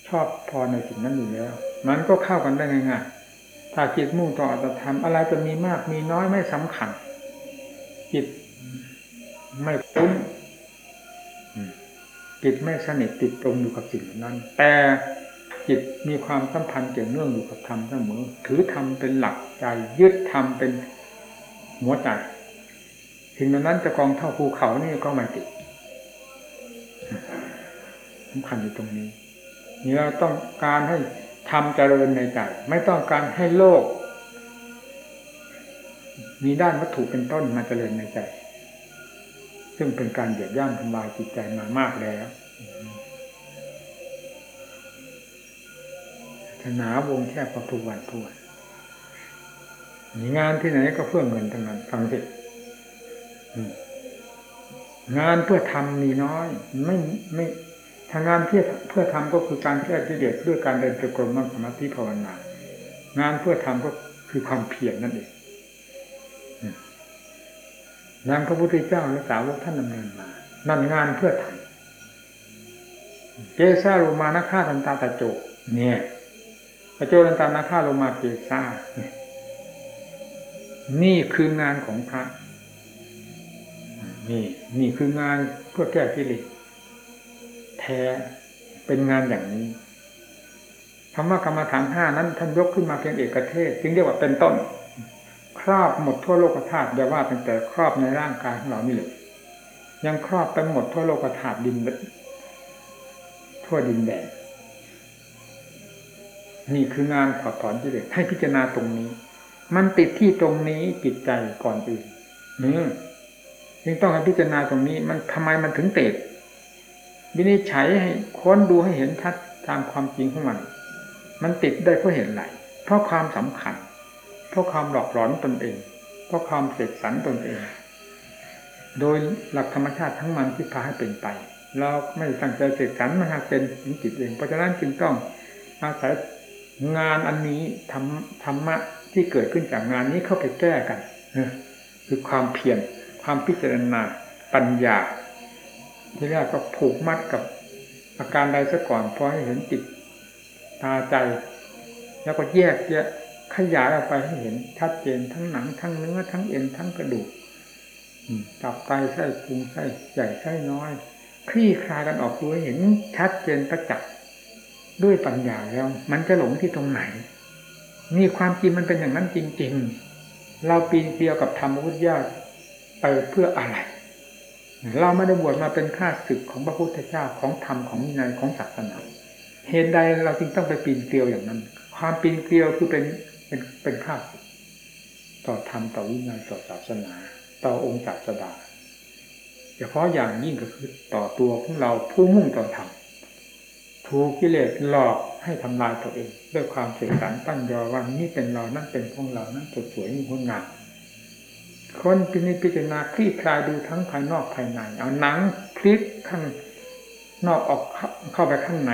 ชอบพอในสิ่งนั้นอยู่แล้ว มันก็เข้ากันได้ง่ายๆถ้าจิตมุ่งต่ออัตธรรมอะไรจะมีมากมีน้อยไม่สำคัญ จิตไม่ปุ้น จิตไม่สนิทติดตรงอยู่กับสิ่งนั้น แต่จิตมีความสัมพันธ์เกี่ยวเนื่องอยู่กับธรรมเสมอถือธรรมเป็นหลักใจยึดธรรมเป็นหัวใจสิ่งนั้นจะกองเท่าภูเขานี่ก็ไม่ติดสำคัญอยู่ตรงนี้นี่เราต้องการให้ทำเจริญในใจไม่ต้องการให้โลก มีด้านวัตถุเป็นต้นมาเจริญในใจ ซึ่งเป็นการเหยียดย่ำทำลายจิตใจมามากแล้วหนาวงแคบกว่าทุกวันทุกวันงานที่ไหนก็เพื่อเงินทั้งนั้นฟังสิงานเพื่อทำมีน้อย ไม่ไม่ทางงานที่อเพื่อทำก็คือการแก้ที่เด็ดด้วยการเดินจงกรมนั่งสมาธิภาวนางานเพื่อทำก็คือความเพียรนั่นเอง งานพระพุทธเจ้าและสาวกท่านดำเนินมานั่นงานเพื่อทำเจซาโรมานะฆ่าทันตาตะโจเนี่ยพระโจรันตานาฆ่าโรมาเกซานี่คืองานของพระ นี่ นี่คืองานเพื่อแก้กิเลสแท้เป็นงานอย่างนี้คำว่ากรรมฐานห้านั้นท่านยกขึ้นมาเพียงเอกเทศ จึงเรียกว่าเป็นต้น รอบหมดทั่วโลกธาตุอย่าว่าตั้งแต่ครอบในร่างกายของเรานี่เลยยังครอบไปหมดทั่วโลกธาตุดินทั่วดินแดนนี่คืองานถอดถอนกิเลสให้พิจารณาตรงนี้ มันติดที่ตรงนี้จิตใจก่อนอื่นนี่จึงต้องให้พิจารณาตรงนี้ มันทำไมมันถึงติดวินิจฉัยให้ค้นดูให้เห็นชัดตามความจริงของมัน มันติดได้เพราะเห็นไหลเพราะความสำคัญ เพราะความหลอกหลอนตนเอง เพราะความเสกสรรตนเอง โดยหลักธรรมชาติทั้งมันที่พาให้เป็นไป เราไม่ตั้งใจเสกสรรมันหากเป็นจิตเอง เพราะฉะนั้นจึงต้องอาศัยงานอันนี้ธรรมธรรมะที่เกิดขึ้นจากงานนี้เข้าไปแก้กันคือความเพียรความพิจารณาปัญญาที่แรกก็ผูกมัดกับอาการใดซะก่อนพอให้เห็นจิตตาใจ แล้วก็แยกแยะ ขยายออกไปให้เห็นชัดเจนทั้งหนังทั้งเนื้อทั้งเอ็นทั้งกระดูกตับไตไส้พุงไส้ใหญ่ไส้น้อยคลี่คลายกันออกดูให้เห็นชัดเจนประจักษ์ด้วยปัญญาแล้ว มันจะหลงที่ตรงไหนนี่ความจริงมันเป็นอย่างนั้นจริง ๆ เราปีนเดียวกับธรรมพุทธญาติไปเพื่ออะไร เราไม่ได้บวชมาเป็นข้าศึกของพระพุทธเจ้าของธรรมของวินัยของศาสนาเหตุใดเราจึงต้องไปปีนเกลียวอย่างนั้น ความปีนเกลียวคือเป็น เป็นเป็นข้าศึกต่อธรรมต่อวินัยต่อศาสนา ต่อองค์ศาสดาเฉพาะอย่างยิ่งก็คือต่อตัวของเราผู้มุ่งต่อธรรมถูกกิเลสหลอกให้ทำลายตัวเอง ด้วยความเสียสารตั้งยอว่านี่เป็นเรานั่นเป็นของเรานั่นสดสวยนี่งดงามคนพินิจพิจารณาคลี่คลายดูทั้งภายนอกภายใน เอาหนังพลิกข้างนอกออกเข้าไปข้างใน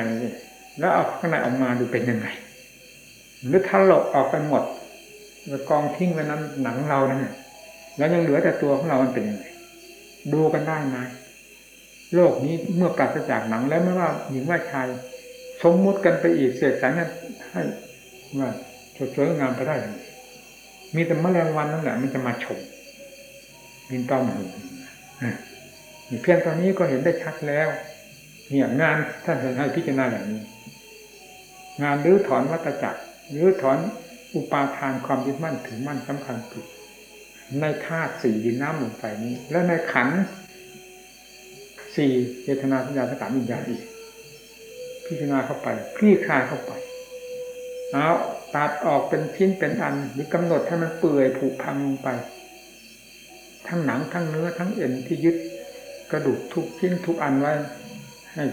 แล้วเอาข้างในออกมาดูเป็นยังไง หรือทะลกออกไปหมดกองทิ้งไว้นั้นหนังเราเนั่นแล้วยังเหลือแต่ตัวของเรามันเป็นยังไงดูกันได้ไหมโลกนี้เมื่อปราศจากหนังแล้วไม่ว่าหญิงว่าชาย สมมุติกันไปอีกเศษสารนั้นให้ว่าสวยงามไปได้มีแต่แมลงวันนั่นแหละมันจะมาชมบินต้อมหูนี่เพียงตอนนี้ก็เห็นได้ชัดแล้ว เนี่ยงานท่านให้พิจารณาอย่างนี้ งานรื้อถอนวัตจักร รื้อถอนอุปาทานความยึดมั่นถือมั่นสำคัญผิดในธาตุสี่ดินน้ำลมไฟนี้ และในขันสี่เจตนาสัญญาสังขารวิญญาณอีกพิจารณาเข้าไปคลี่คลายเข้าไปเอาตัดออกเป็นชิ้นเป็นอันหรือกำหนดให้มันเปื่อยผุพังลงไป ทั้งหนังทั้งเนื้อทั้งเอ็นที่ยึดกระดูกทุกชิ้นทุกอันไว้ให้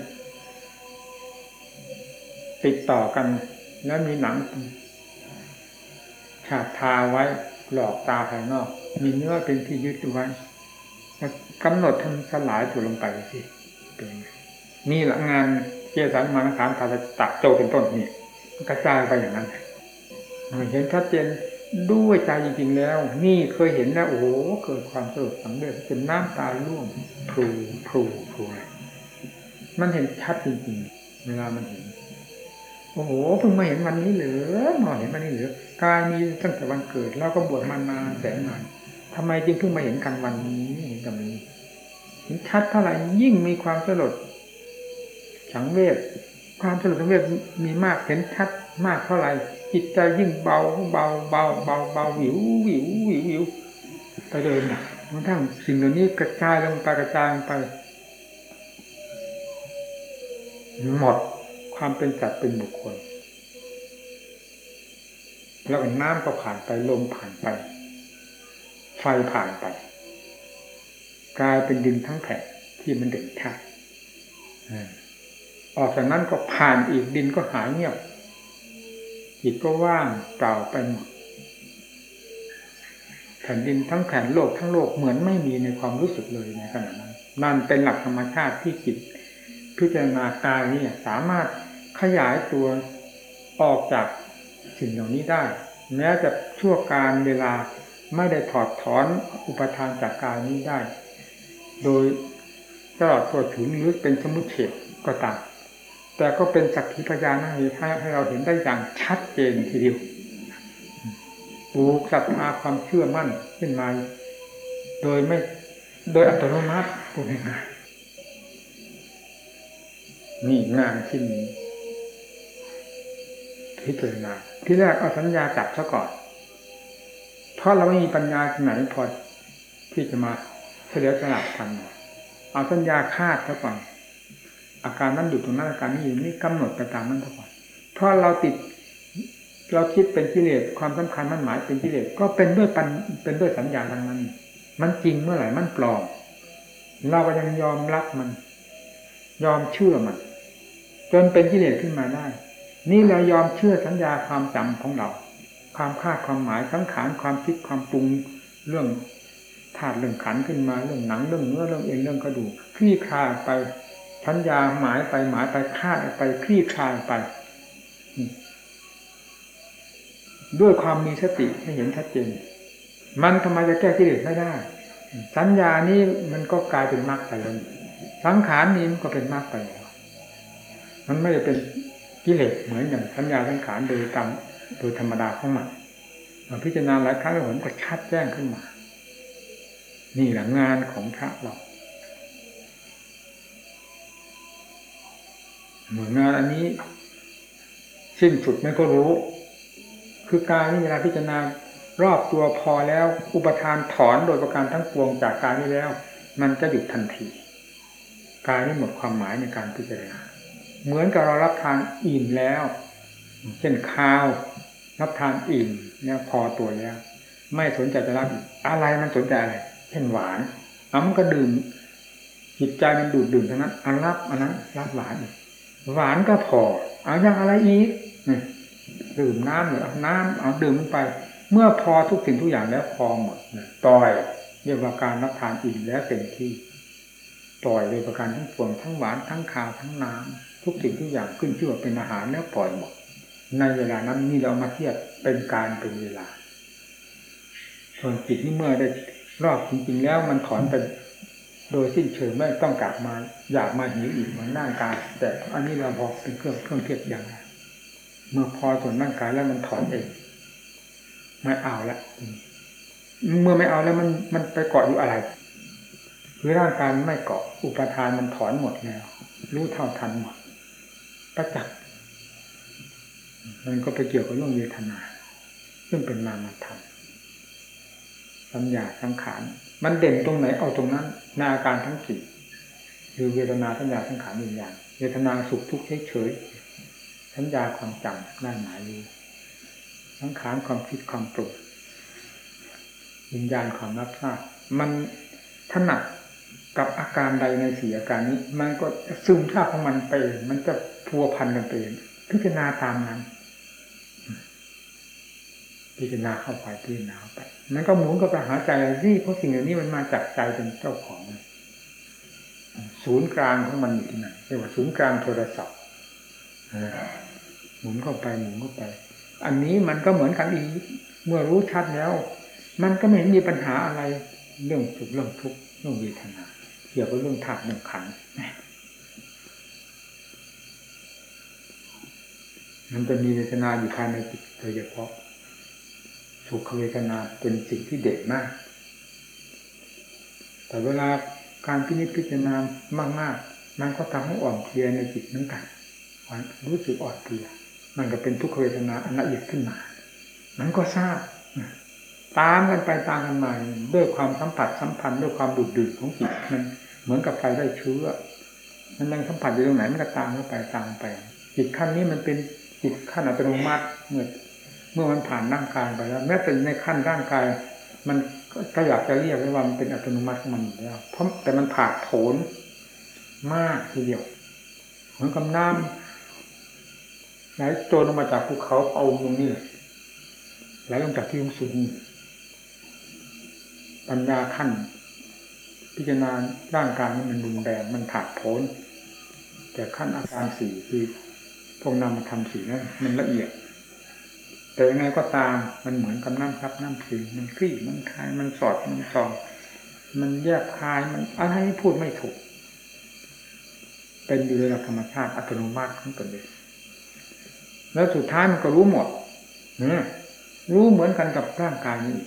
ติดต่อกัน แล้วมีหนังฉาบทาไว้หลอกตาภายนอก มีเนื้อเป็นที่ยึดไว้กำหนดทำสลายตัวลงไปสิเป็นนี่หละงานเกียรติมานคามทาตะโจเป็นต้นนี่กระจายไปอย่างนั้นเห็นชัดเจนด้วยใจจริงๆแล้ว นี่เคยเห็นนะโอ้โหเกิดความสลดสังเวชเป็นน้ำตาล่วงพลูพลูพลูมันเห็นชัดจริงๆ เวลามันเห็น โอ้โหเพิ่งมาเห็นวันนี้เหรือมาเห็นวันนี้เหรือกายมีตั้งแต่วันเกิดแล้วก็บวชมานานแสนนานทำไมจึงเพิ่งมาเห็นกันวันนี้เห็นตรงนี้ชัดเท่าไหร่ยิ่งมีความสลดสังเวชความสลดสังเวชมีมากเห็นชัดมากเท่าไหร่จิตใจยิ่งเบาเบาเบาเบาเบาวิววิววิววิวไปเดินนะมันทั้งสิ่งเหล่านี้กระจายลงไปกระจายลงไปหมด ความเป็นจัดเป็นบุคคล แล้วน้ำก็ผ่านไปลมผ่านไป ไฟผ่านไป กลายเป็นดินทั้งแผ่นที่มันเด่นชัดออกจากนั้นก็ผ่านอีกดินก็หายเงียบจิตก็ว่างเปล่าไปหมดแผ่นดินทั้งแผ่นโลกทั้งโลกเหมือนไม่มีในความรู้สึกเลยในขณะนั้นนั่นเป็นหลักธรรมชาติที่จิตพิจารณากายนี่สามารถ ขยายตัวออกจากสิ่งเหล่านี้ได้แม้จะชั่วการเวลาไม่ได้ถอดถอนอุปทานจากกายนี้ได้ โดยตลอดตัวถึงหรือเป็นสมุทเฉดก็ตามแต่ก็เป็นสักขีพยานให้ให้เราเห็นได้อย่างชัดเจนทีเดียวปลูกศรัทธาความเชื่อมั่นขึ้นมาโดยไม่โดยอัตโนมัติพูดง่ายนี่งานที่นี้ พิจารณาที่แรกเอาสัญญาจับซะก่อน เพราะเราไม่มีปัญญาไหนพอที่จะมาเฉลียวฉลาดทันเอาสัญญาคาดซะก่อน อาการนั้นอยู่ตรงนั้นอาการนี้อยู่นี่กำหนดไปตามนั้นเท่านั้นเพราะเราติดเราคิดเป็นกิเลสความสำคัญมันหมายเป็นกิเลสก็เป็นด้วยปันเป็นด้วยสัญญาทั้งนั้น มันจริงเมื่อไหร่มันปลอม เราก็ยังยอมรับมัน ยอมเชื่อมัน จนเป็นกิเลสขึ้นมาได้ นี่เรายอมเชื่อสัญญาความจำของเรา ความคาดความหมายสังขารความคิดความปรุงเรื่องธาตุเรื่องขันขึ้นมาเรื่องหนังเรื่องเนื้อเรื่องเอ็นเรื่องกระดูกคลี่คลายไปสัญญาหมายไปหมายไปคาดไปคลี่คลายไป ด้วยความมีสติให้เห็นชัดเจน มันทำไมจะแก้กิเลสไม่ได้ สัญญานี้มันก็กลายเป็นมรรคไปแล้วสังขารนี้มันก็เป็นมรรคไปแล้วมันไม่ได้เป็น กิเลสเหมือนอย่างสัญญาสังขารโดยตามโดยธรรมดาของมันเราพิจารณาหลายครั้งแล้วผมก็ชัดแจ้งขึ้นมา นี่แหละงานของพระเราเหมือนงานอันนี้ สิ้นสุดไม่ก็รู้ คือกายนี่เวลาพิจารณารอบตัวพอแล้วอุปทานถอนโดยประการทั้งปวงจากกายนี้แล้ว มันจะหยุดทันทีกายนี่หมดความหมายในการพิจารณา เหมือนกับเรารับทานอิ่มแล้ว เช่นข้าว รับทานอิ่มเนี่ยพอตัวแล้ว ไม่สนใจจะรับอะไรมันสนใจอะไร เช่นหวานเอามันก็ดื่มจิตใจมันดูดดื่มทั้งนั้นอันรับอันนั้นรับหวานหวานก็พอ เอาอย่างอะไรอีกดื่มน้ำหรือเอาน้ำเอาดื่มลงไป เมื่อพอทุกสิ่งทุกอย่างแล้วพอหมดต่อยเรียกว่าการรับทานอิ่มแล้วเต็มที่ปล่อยโดยประการทั้งปวงทั้งหวานทั้งข้าวทั้งน้ำ ทุกสิ่งทุกอย่างขึ้นชื่อว่าเป็นอาหารแล้วปล่อยหมดในเวลานั้นนี่เรามาเทียบเป็นการเป็นเวลา ส่วนจิตนี่เมื่อได้รอบจริงๆแล้วมันถอนไปโดยสิ้นเชิงไม่ต้องกลับมา อยากมาหิวอีกเหมือนร่างกายแต่อันนี้เราพอเป็นเครื่องเครื่องเทียบอย่างไรเมื่อพอส่วนร่างกายแล้วมันถอนเองไม่เอาละเมื่อไม่เอาแล้วมันมันไปเกาะอยู่อะไรคือร่างกายไม่เกาะอุปทานมันถอนหมดแล้วรู้เท่าทันหมด ประจักษ์มันก็ไปเกี่ยวกับเรื่องเวทนา ซึ่งเป็นนามธรรมสัญญาสังขารมันเด่นตรงไหนเอาตรงนั้นในอาการทั้งสี่คือเวทนาสัญญาสังขารวิญญาณเวทนาสุขทุกข์เฉยๆสัญญาความจำได้หมายรู้สังขารความคิดความปรุงวิญญาณความรับทราบมันถนัดกับอาการใดในสี่อาการนี้ มันก็ซึมซาบของมันไป มันจะ พัวพันกันไปเองพิจารณาตามนั้นพิจารณาเข้าไปพิจารณาไป มันก็หมุนกับไปหาใจที่เพราะสิ่งเหล่านี้มันมาจากใจเป็นเจ้าของ ศูนย์กลางของมันอยู่ที่ไหนเรียกว่าศูนย์กลางโทรศัพท์หมุนเข้าไปหมุนเข้าไป อันนี้มันก็เหมือนกันอีกเมื่อรู้ชัดแล้ว มันก็ไม่เห็นมีปัญหาอะไร เรื่องสุขเรื่องทุกข์เรื่องเวทนา เกี่ยวกับเรื่องธาตุเรื่องขันธ์ มันจะมีเวทนาอยู่ภายในจิตโดยเฉพาะสุขเวทนาเป็นสิ่งที่เด็ดมาก แต่เวลาการพินิจพิจารณามากๆ มันก็ทำให้อ่อนเพลียในจิตเหมือนกันรู้สึกอ่อนเพลีย มันก็เป็นทุกขเวทนาอันละเอียดขึ้นมา มันก็ทราบ ตามกันไปตามกันมาด้วยความสัมผัสสัมพันธ์ด้วยความดุดดื่นของจิตมันเหมือนกับไฟได้เชื้อมันยังสัมผัสอยู่ตรงไหนมันก็ตามเข้าไปตามไปจิตขั้นนี้มันเป็น จิตขั้นอัตโนมัติเมื่อเมื่อมันผ่านร่างกายไปแล้ว แม้แต่ในขั้นร่างกาย มันก็อยากจะเรียกว่ามันเป็นอัตโนมัติของมันอยู่แล้วเพราะแต่มันผ่าโผนมากทีเดียวเหมือนกับน้ำไหลโจรลงมาจากภูเขาเอาตรงนี้ไหลลงจากที่สูงปัญญาขั้น พิจารณาร่างกายมันรุนแรงมันผ่าโผนแต่ขั้นอาการสี่คือ พวกนามธรรมสี่นั้นมันละเอียด แต่ยังไงก็ตามมันเหมือนกับน้ำครับน้ำพิงมันคลี่มันคลายมันสอดมันส่องมันแยกคลายมันอะไรพูดไม่ถูก เป็นอยู่ในธรรมชาติอัตโนมัติของตนเองแล้วสุดท้ายมันก็รู้หมดเนี่ยรู้เหมือนกันกับร่างกายนี้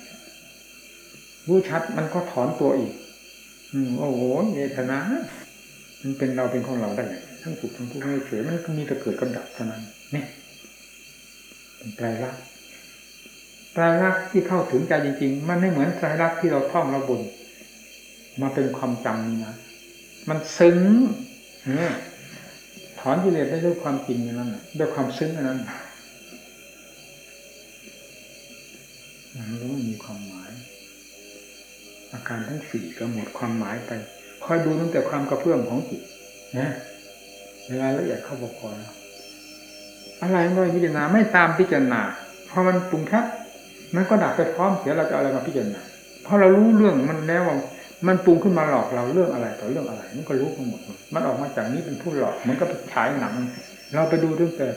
รู้ชัดมันก็ถอนตัวอีก อืมโอ้โหเวทนา มันเป็นเราเป็นของเราได้ไง ทั้งสุขทั้งทุกข์ไม่เฉยมันก็มีแต่เกิดกับดับเท่านั้นนี่ไตรลักษณ์ไตรลักษณ์ที่เข้าถึงใจจริง ๆ มันไม่เหมือนไตรลักษณ์ที่เราท่องเราบนมาเป็นความจำนี่นะมันซึ้งเนี่ยถอนกิเลสได้ด้วยความจริงนั้นน่ะด้วยความซึ้งนั้นมันก็ไม่มีความหมาย อาการทั้งสี่ก็หมดความหมายไปคอยดูตั้งแต่ความกระเพื่อมของจิตนะ เวลาละเอียดเข้าพอแล้วอะไรก็พิจารณาไม่ตามพิจารณาพอมันปรุงแค่มันก็ดับไปพร้อมเสียเราจะเอาอะไรมาพิจารณาเพราะเรารู้เรื่องมันแล้วว่ามันปรุงขึ้นมาหลอกเราเรื่องอะไรต่อเรื่องอะไร มันก็รู้ทั้งหมด มันออกมาจากนี้เป็นผู้หลอก มันก็ไปฉายหนัง เราไปดูตั้งแต่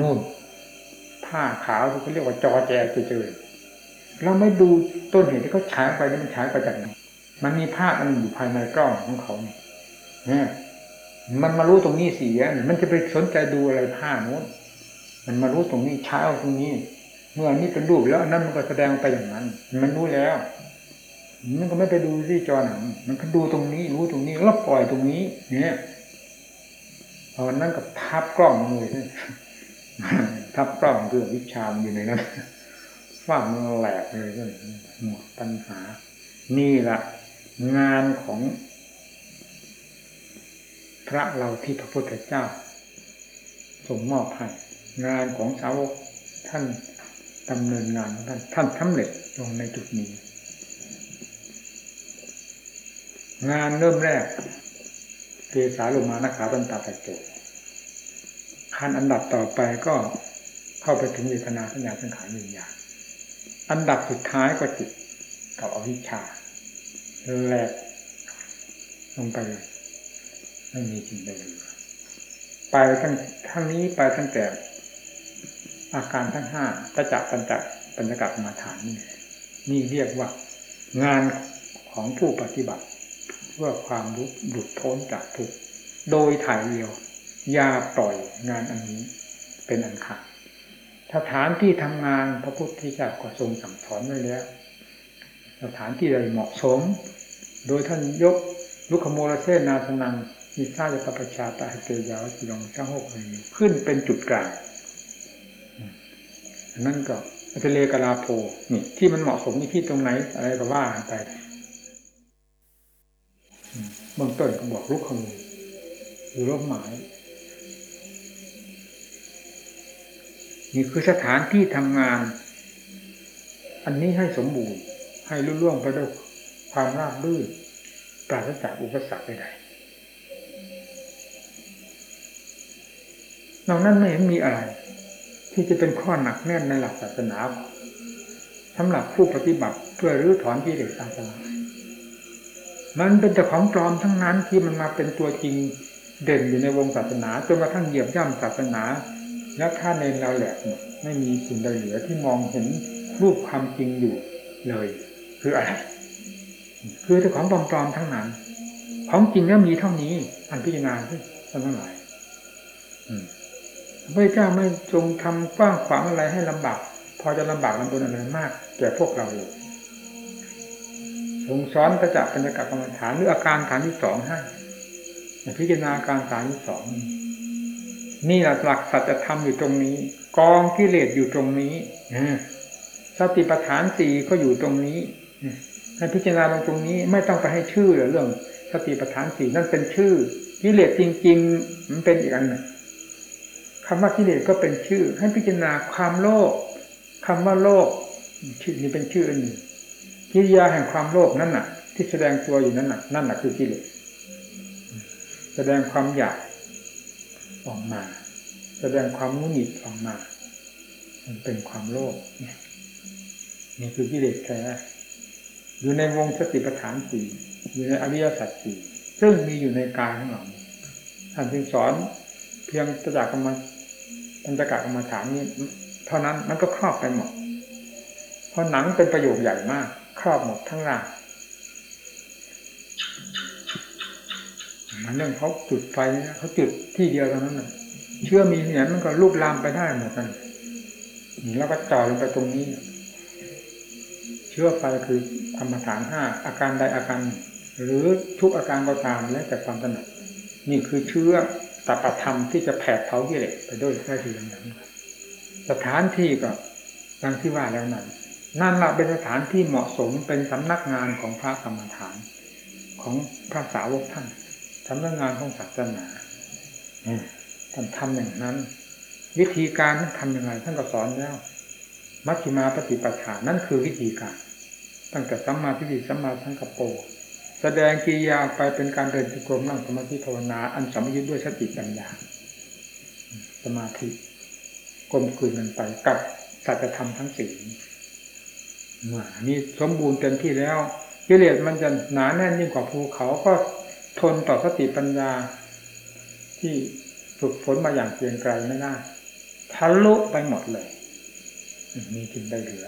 นู่นผ้าขาวที่เขาเรียกว่าจอแจเจอเราไม่ดูต้นเหตุที่เขาฉายไปนี่มันฉายไปจากไหนมันมีภาพอันอยู่ภายในกล้องของเขาเนี่ย มันมารู้ตรงนี้สิมันจะไปสนใจดูอะไรผ้าโน้นมันมารู้ตรงนี้เช้าตรงนี้ เมื่อนี้เป็นรูปแล้วอันนั้นมันก็แสดงไปอย่างนั้น มันรู้แล้ว มันก็ไม่ไปดูที่จอหนัง มันก็ดูตรงนี้รู้ตรงนี้แล้วปล่อยตรงนี้ เนี่ยพอนนั้นก็ทับกล้องเลยทับกล้องคือวิชามอยู่ในนั้นฟ้ามันแหลกเลยก็หมดปัญหา นี่แหละงานของ พระเราที่พระพุทธเจ้าส่งมอบให้งานของสาวกท่านดำเนินงานของท่านท่านสำเร็จลงในจุดนี้ งานเริ่มแรกเกสาลงมานาขาตันตาตะโจขั้นอันดับต่อไปก็เข้าไปถึงเวทนาสัญญาสังขารวิญญาณอันดับสุดท้ายก็จิตกับอวิชชาแหลกลงไปเลย ไม่มีจริงใดเลยไปทั้งทั้งนี้ไปตั้งแต่อาการทั้งห้าประจักษ์ปัญจักปัญจกมาฐานนี่นี่เรียกว่างานของผู้ปฏิบัติ เพื่อความรู้หลุดพ้นจากทุกข์โดยถ่ายเดียวอย่าปล่อยงานอันนี้เป็นอันขาดสถานที่ทำงานพระพุทธเจ้าก็ทรงสั่งสอนไว้แล้ว สถานที่ใดเหมาะสม โดยท่านยกลุคโมลเซนาสนัง มีซาจะปปชาตาเตยาวสิลงช่างหกเลยขึ้นเป็นจุดกลางนั่นก็อัจเลกลาโพนี่ที่มันเหมาะสมที่ตรงไหน อะไรก็ว่าไปเบื้องต้นก็บอกลุกขโมยหรือลบหมาย นี่คือสถานที่ทำงาน อันนี้ให้สมบูรณ์ ให้รุ่ล่วงไปด้วยความราบรื่นปราศจากอุปสรรคใดๆ นอกนั้นไม่เห็นมีอะไร ที่จะเป็นข้อหนักแน่นในหลักศาสนาสำหรับผู้ปฏิบัติเพื่อรื้อถอนกิเลสอาสวะมันเป็นแต่ของปลอมทั้งนั้นที่มันมาเป็นตัวจริงเด่นอยู่ในวงศาสนาจนกระทั่งเหยียบย่ำศาสนา แล้วท่านเองเราแหลกไม่มีสิ่งใดเหลือที่มองเห็นรูปความจริงอยู่เลย คืออะไรคือแต่ของปลอมๆทั้งนั้น ของจริงแล้วมีเท่านี้อันพิจารณาที่ทั้งหลายพ ระเจ้าไม่ทรงทำกว้างขวางอะไรให้ลำบากพอจะลำบากลำบนอะไรมาก แก่พวกเราเลยทรงสอนกระจับปัญญากรรมฐานหรืออาการฐานที่สองให้พิจารณาการฐานที่สองนี่หลักสัจธรรมอยู่ตรงนี้ กองกิเลสอยู่ตรงนี้สติปัฏฐานสี่ก็อยู่ตรงนี้ให้พิจารณาลงตรงนี้ไม่ต้องไปให้ชื่อเรื่อง สติปัฏฐานสี่นั่นเป็นชื่อกิเลสจริง ๆ มันเป็นอีกอันหนึ่ง คำว่ากิเลสก็เป็นชื่อ ให้พิจารณาความโลภคำว่าโลภชื่อนี้เป็นชื่ออันหนึ่งกิริยาแห่งความโลภนั่นน่ะ ที่แสดงตัวอยู่นั่นน่ะนั่นน่ะคือกิเลสแสดงความอยากออกมา แสดงความมุ่นิดออกมา มันเป็นความโลภเนี่ยนี่คือกิเลสแท้อยู่ในวงสติปัฏฐานสี่อยู่ในอริยสัจสี่ซึ่งมีอยู่ในกายของเราท่านจึงสอนเพียงตจากกรรม ปัญจกะกรรมฐานนี้เท่านั้นมันก็ครอบไปหมด เพราะหนังเป็นประโยชน์ใหญ่มาก ครอบหมดทั้งร่างมันเรื่องเขาจุดไฟนะเขาจุดที่เดียวเท่านั้นนะเชื่อมีเนี่ยมันก็ลุกลามไปได้หมดกันนี่แล้วก็จ่อลงไปตรงนี้ เชื่อไฟคือกรรมฐานห้าอาการใดอาการหรือทุกอาการก็ตามแล้วแต่ความถนัดนี่คือเชื้อ ตัปธรรมที่จะแผดเผากิเลสไปด้วยได้ทีอย่างนั้นสถานที่ก็ดังที่ว่าแล้วนั้นนั่นละเป็นสถานที่เหมาะสมเป็นสำนักงานของพระกรรมฐาน ของพระสาวกท่านสำนักงานของศาสนาท่านทำอย่างนั้น วิธีการท่านทำยังไงท่านก็สอนแล้วมัชฌิมาปฏิปทานั่นคือวิธีการ ตั้งแต่สัมมาทิฏฐิสัมมาสังกัปโป แสดงกิริยาไปเป็นการเดินจงกรมนั่งสมาธิภาวนา อันสมยุทธ์ด้วยสติปัญญาสมาธิกลมกลืนกันไปกับสัจธรรมทั้งสี่นี้สมบูรณ์เต็มที่แล้วกิเลสมันจะหนาแน่นยิ่งกว่าภูเขาก็ทนต่อสติปัญญา ที่ฝึกฝนมาอย่างเกรียงไกรไม่ได้ทะลุไปหมดเลยมีจึงได้เหลือ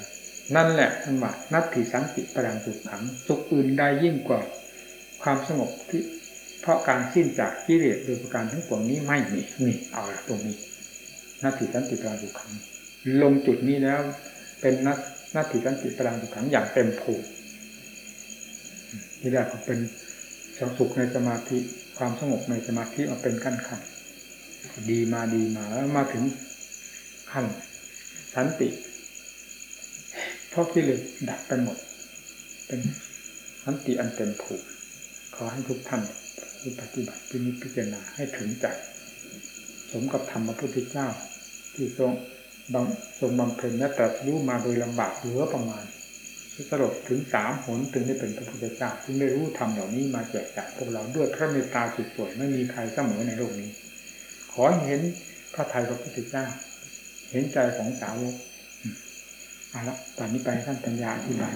นั่นแหละท่นว่านัตถิสังติปรังสุขขังสุขอื่นใดยิ่งกว่า ความสงบที่เพราะการสิ้นจากกิเลสโดยประการทั้งปวงนี้ไม่มีนี่เอาละตรงนี้นัตถิสันติปรังสุขังลงจุดนี้แล้ว เป็นนัตนัตถิสันติปรังสุขังอย่างเต็มภูมิที่แรกก็เป็นความสุขในสมาธิความสงบในสมาธิมาเป็นขั้นขั้นดีมาดีมาแล้วมาถึงขั้นสันติเพราะกิเลสดับไปหมด เป็นสันติอันเต็มภูมิ ขอให้ทุกท่านปฏิบัติพิจพิจารณาให้ถึงใจสมกับธรรมพระพุทธเจ้า ที่ทรงบำทรงบำเพ็ญและตรัสรู้มาโดยลำบากเหลือประมาณสรุปถึงสามหนถึงได้เป็นพระพุทธเจ้าจึงได้รู้ธรรมเหล่านี้มาแจกจ่ายพวกเราด้วยพระเมตตาสุดสวยไม่มีใครเสมอในโลกนี้ ขอให้เห็นพระไทยพระพุทธเจ้า เห็นใจของสาวกเอาละตอนนี้ไปท่านปัญญาอธิบาย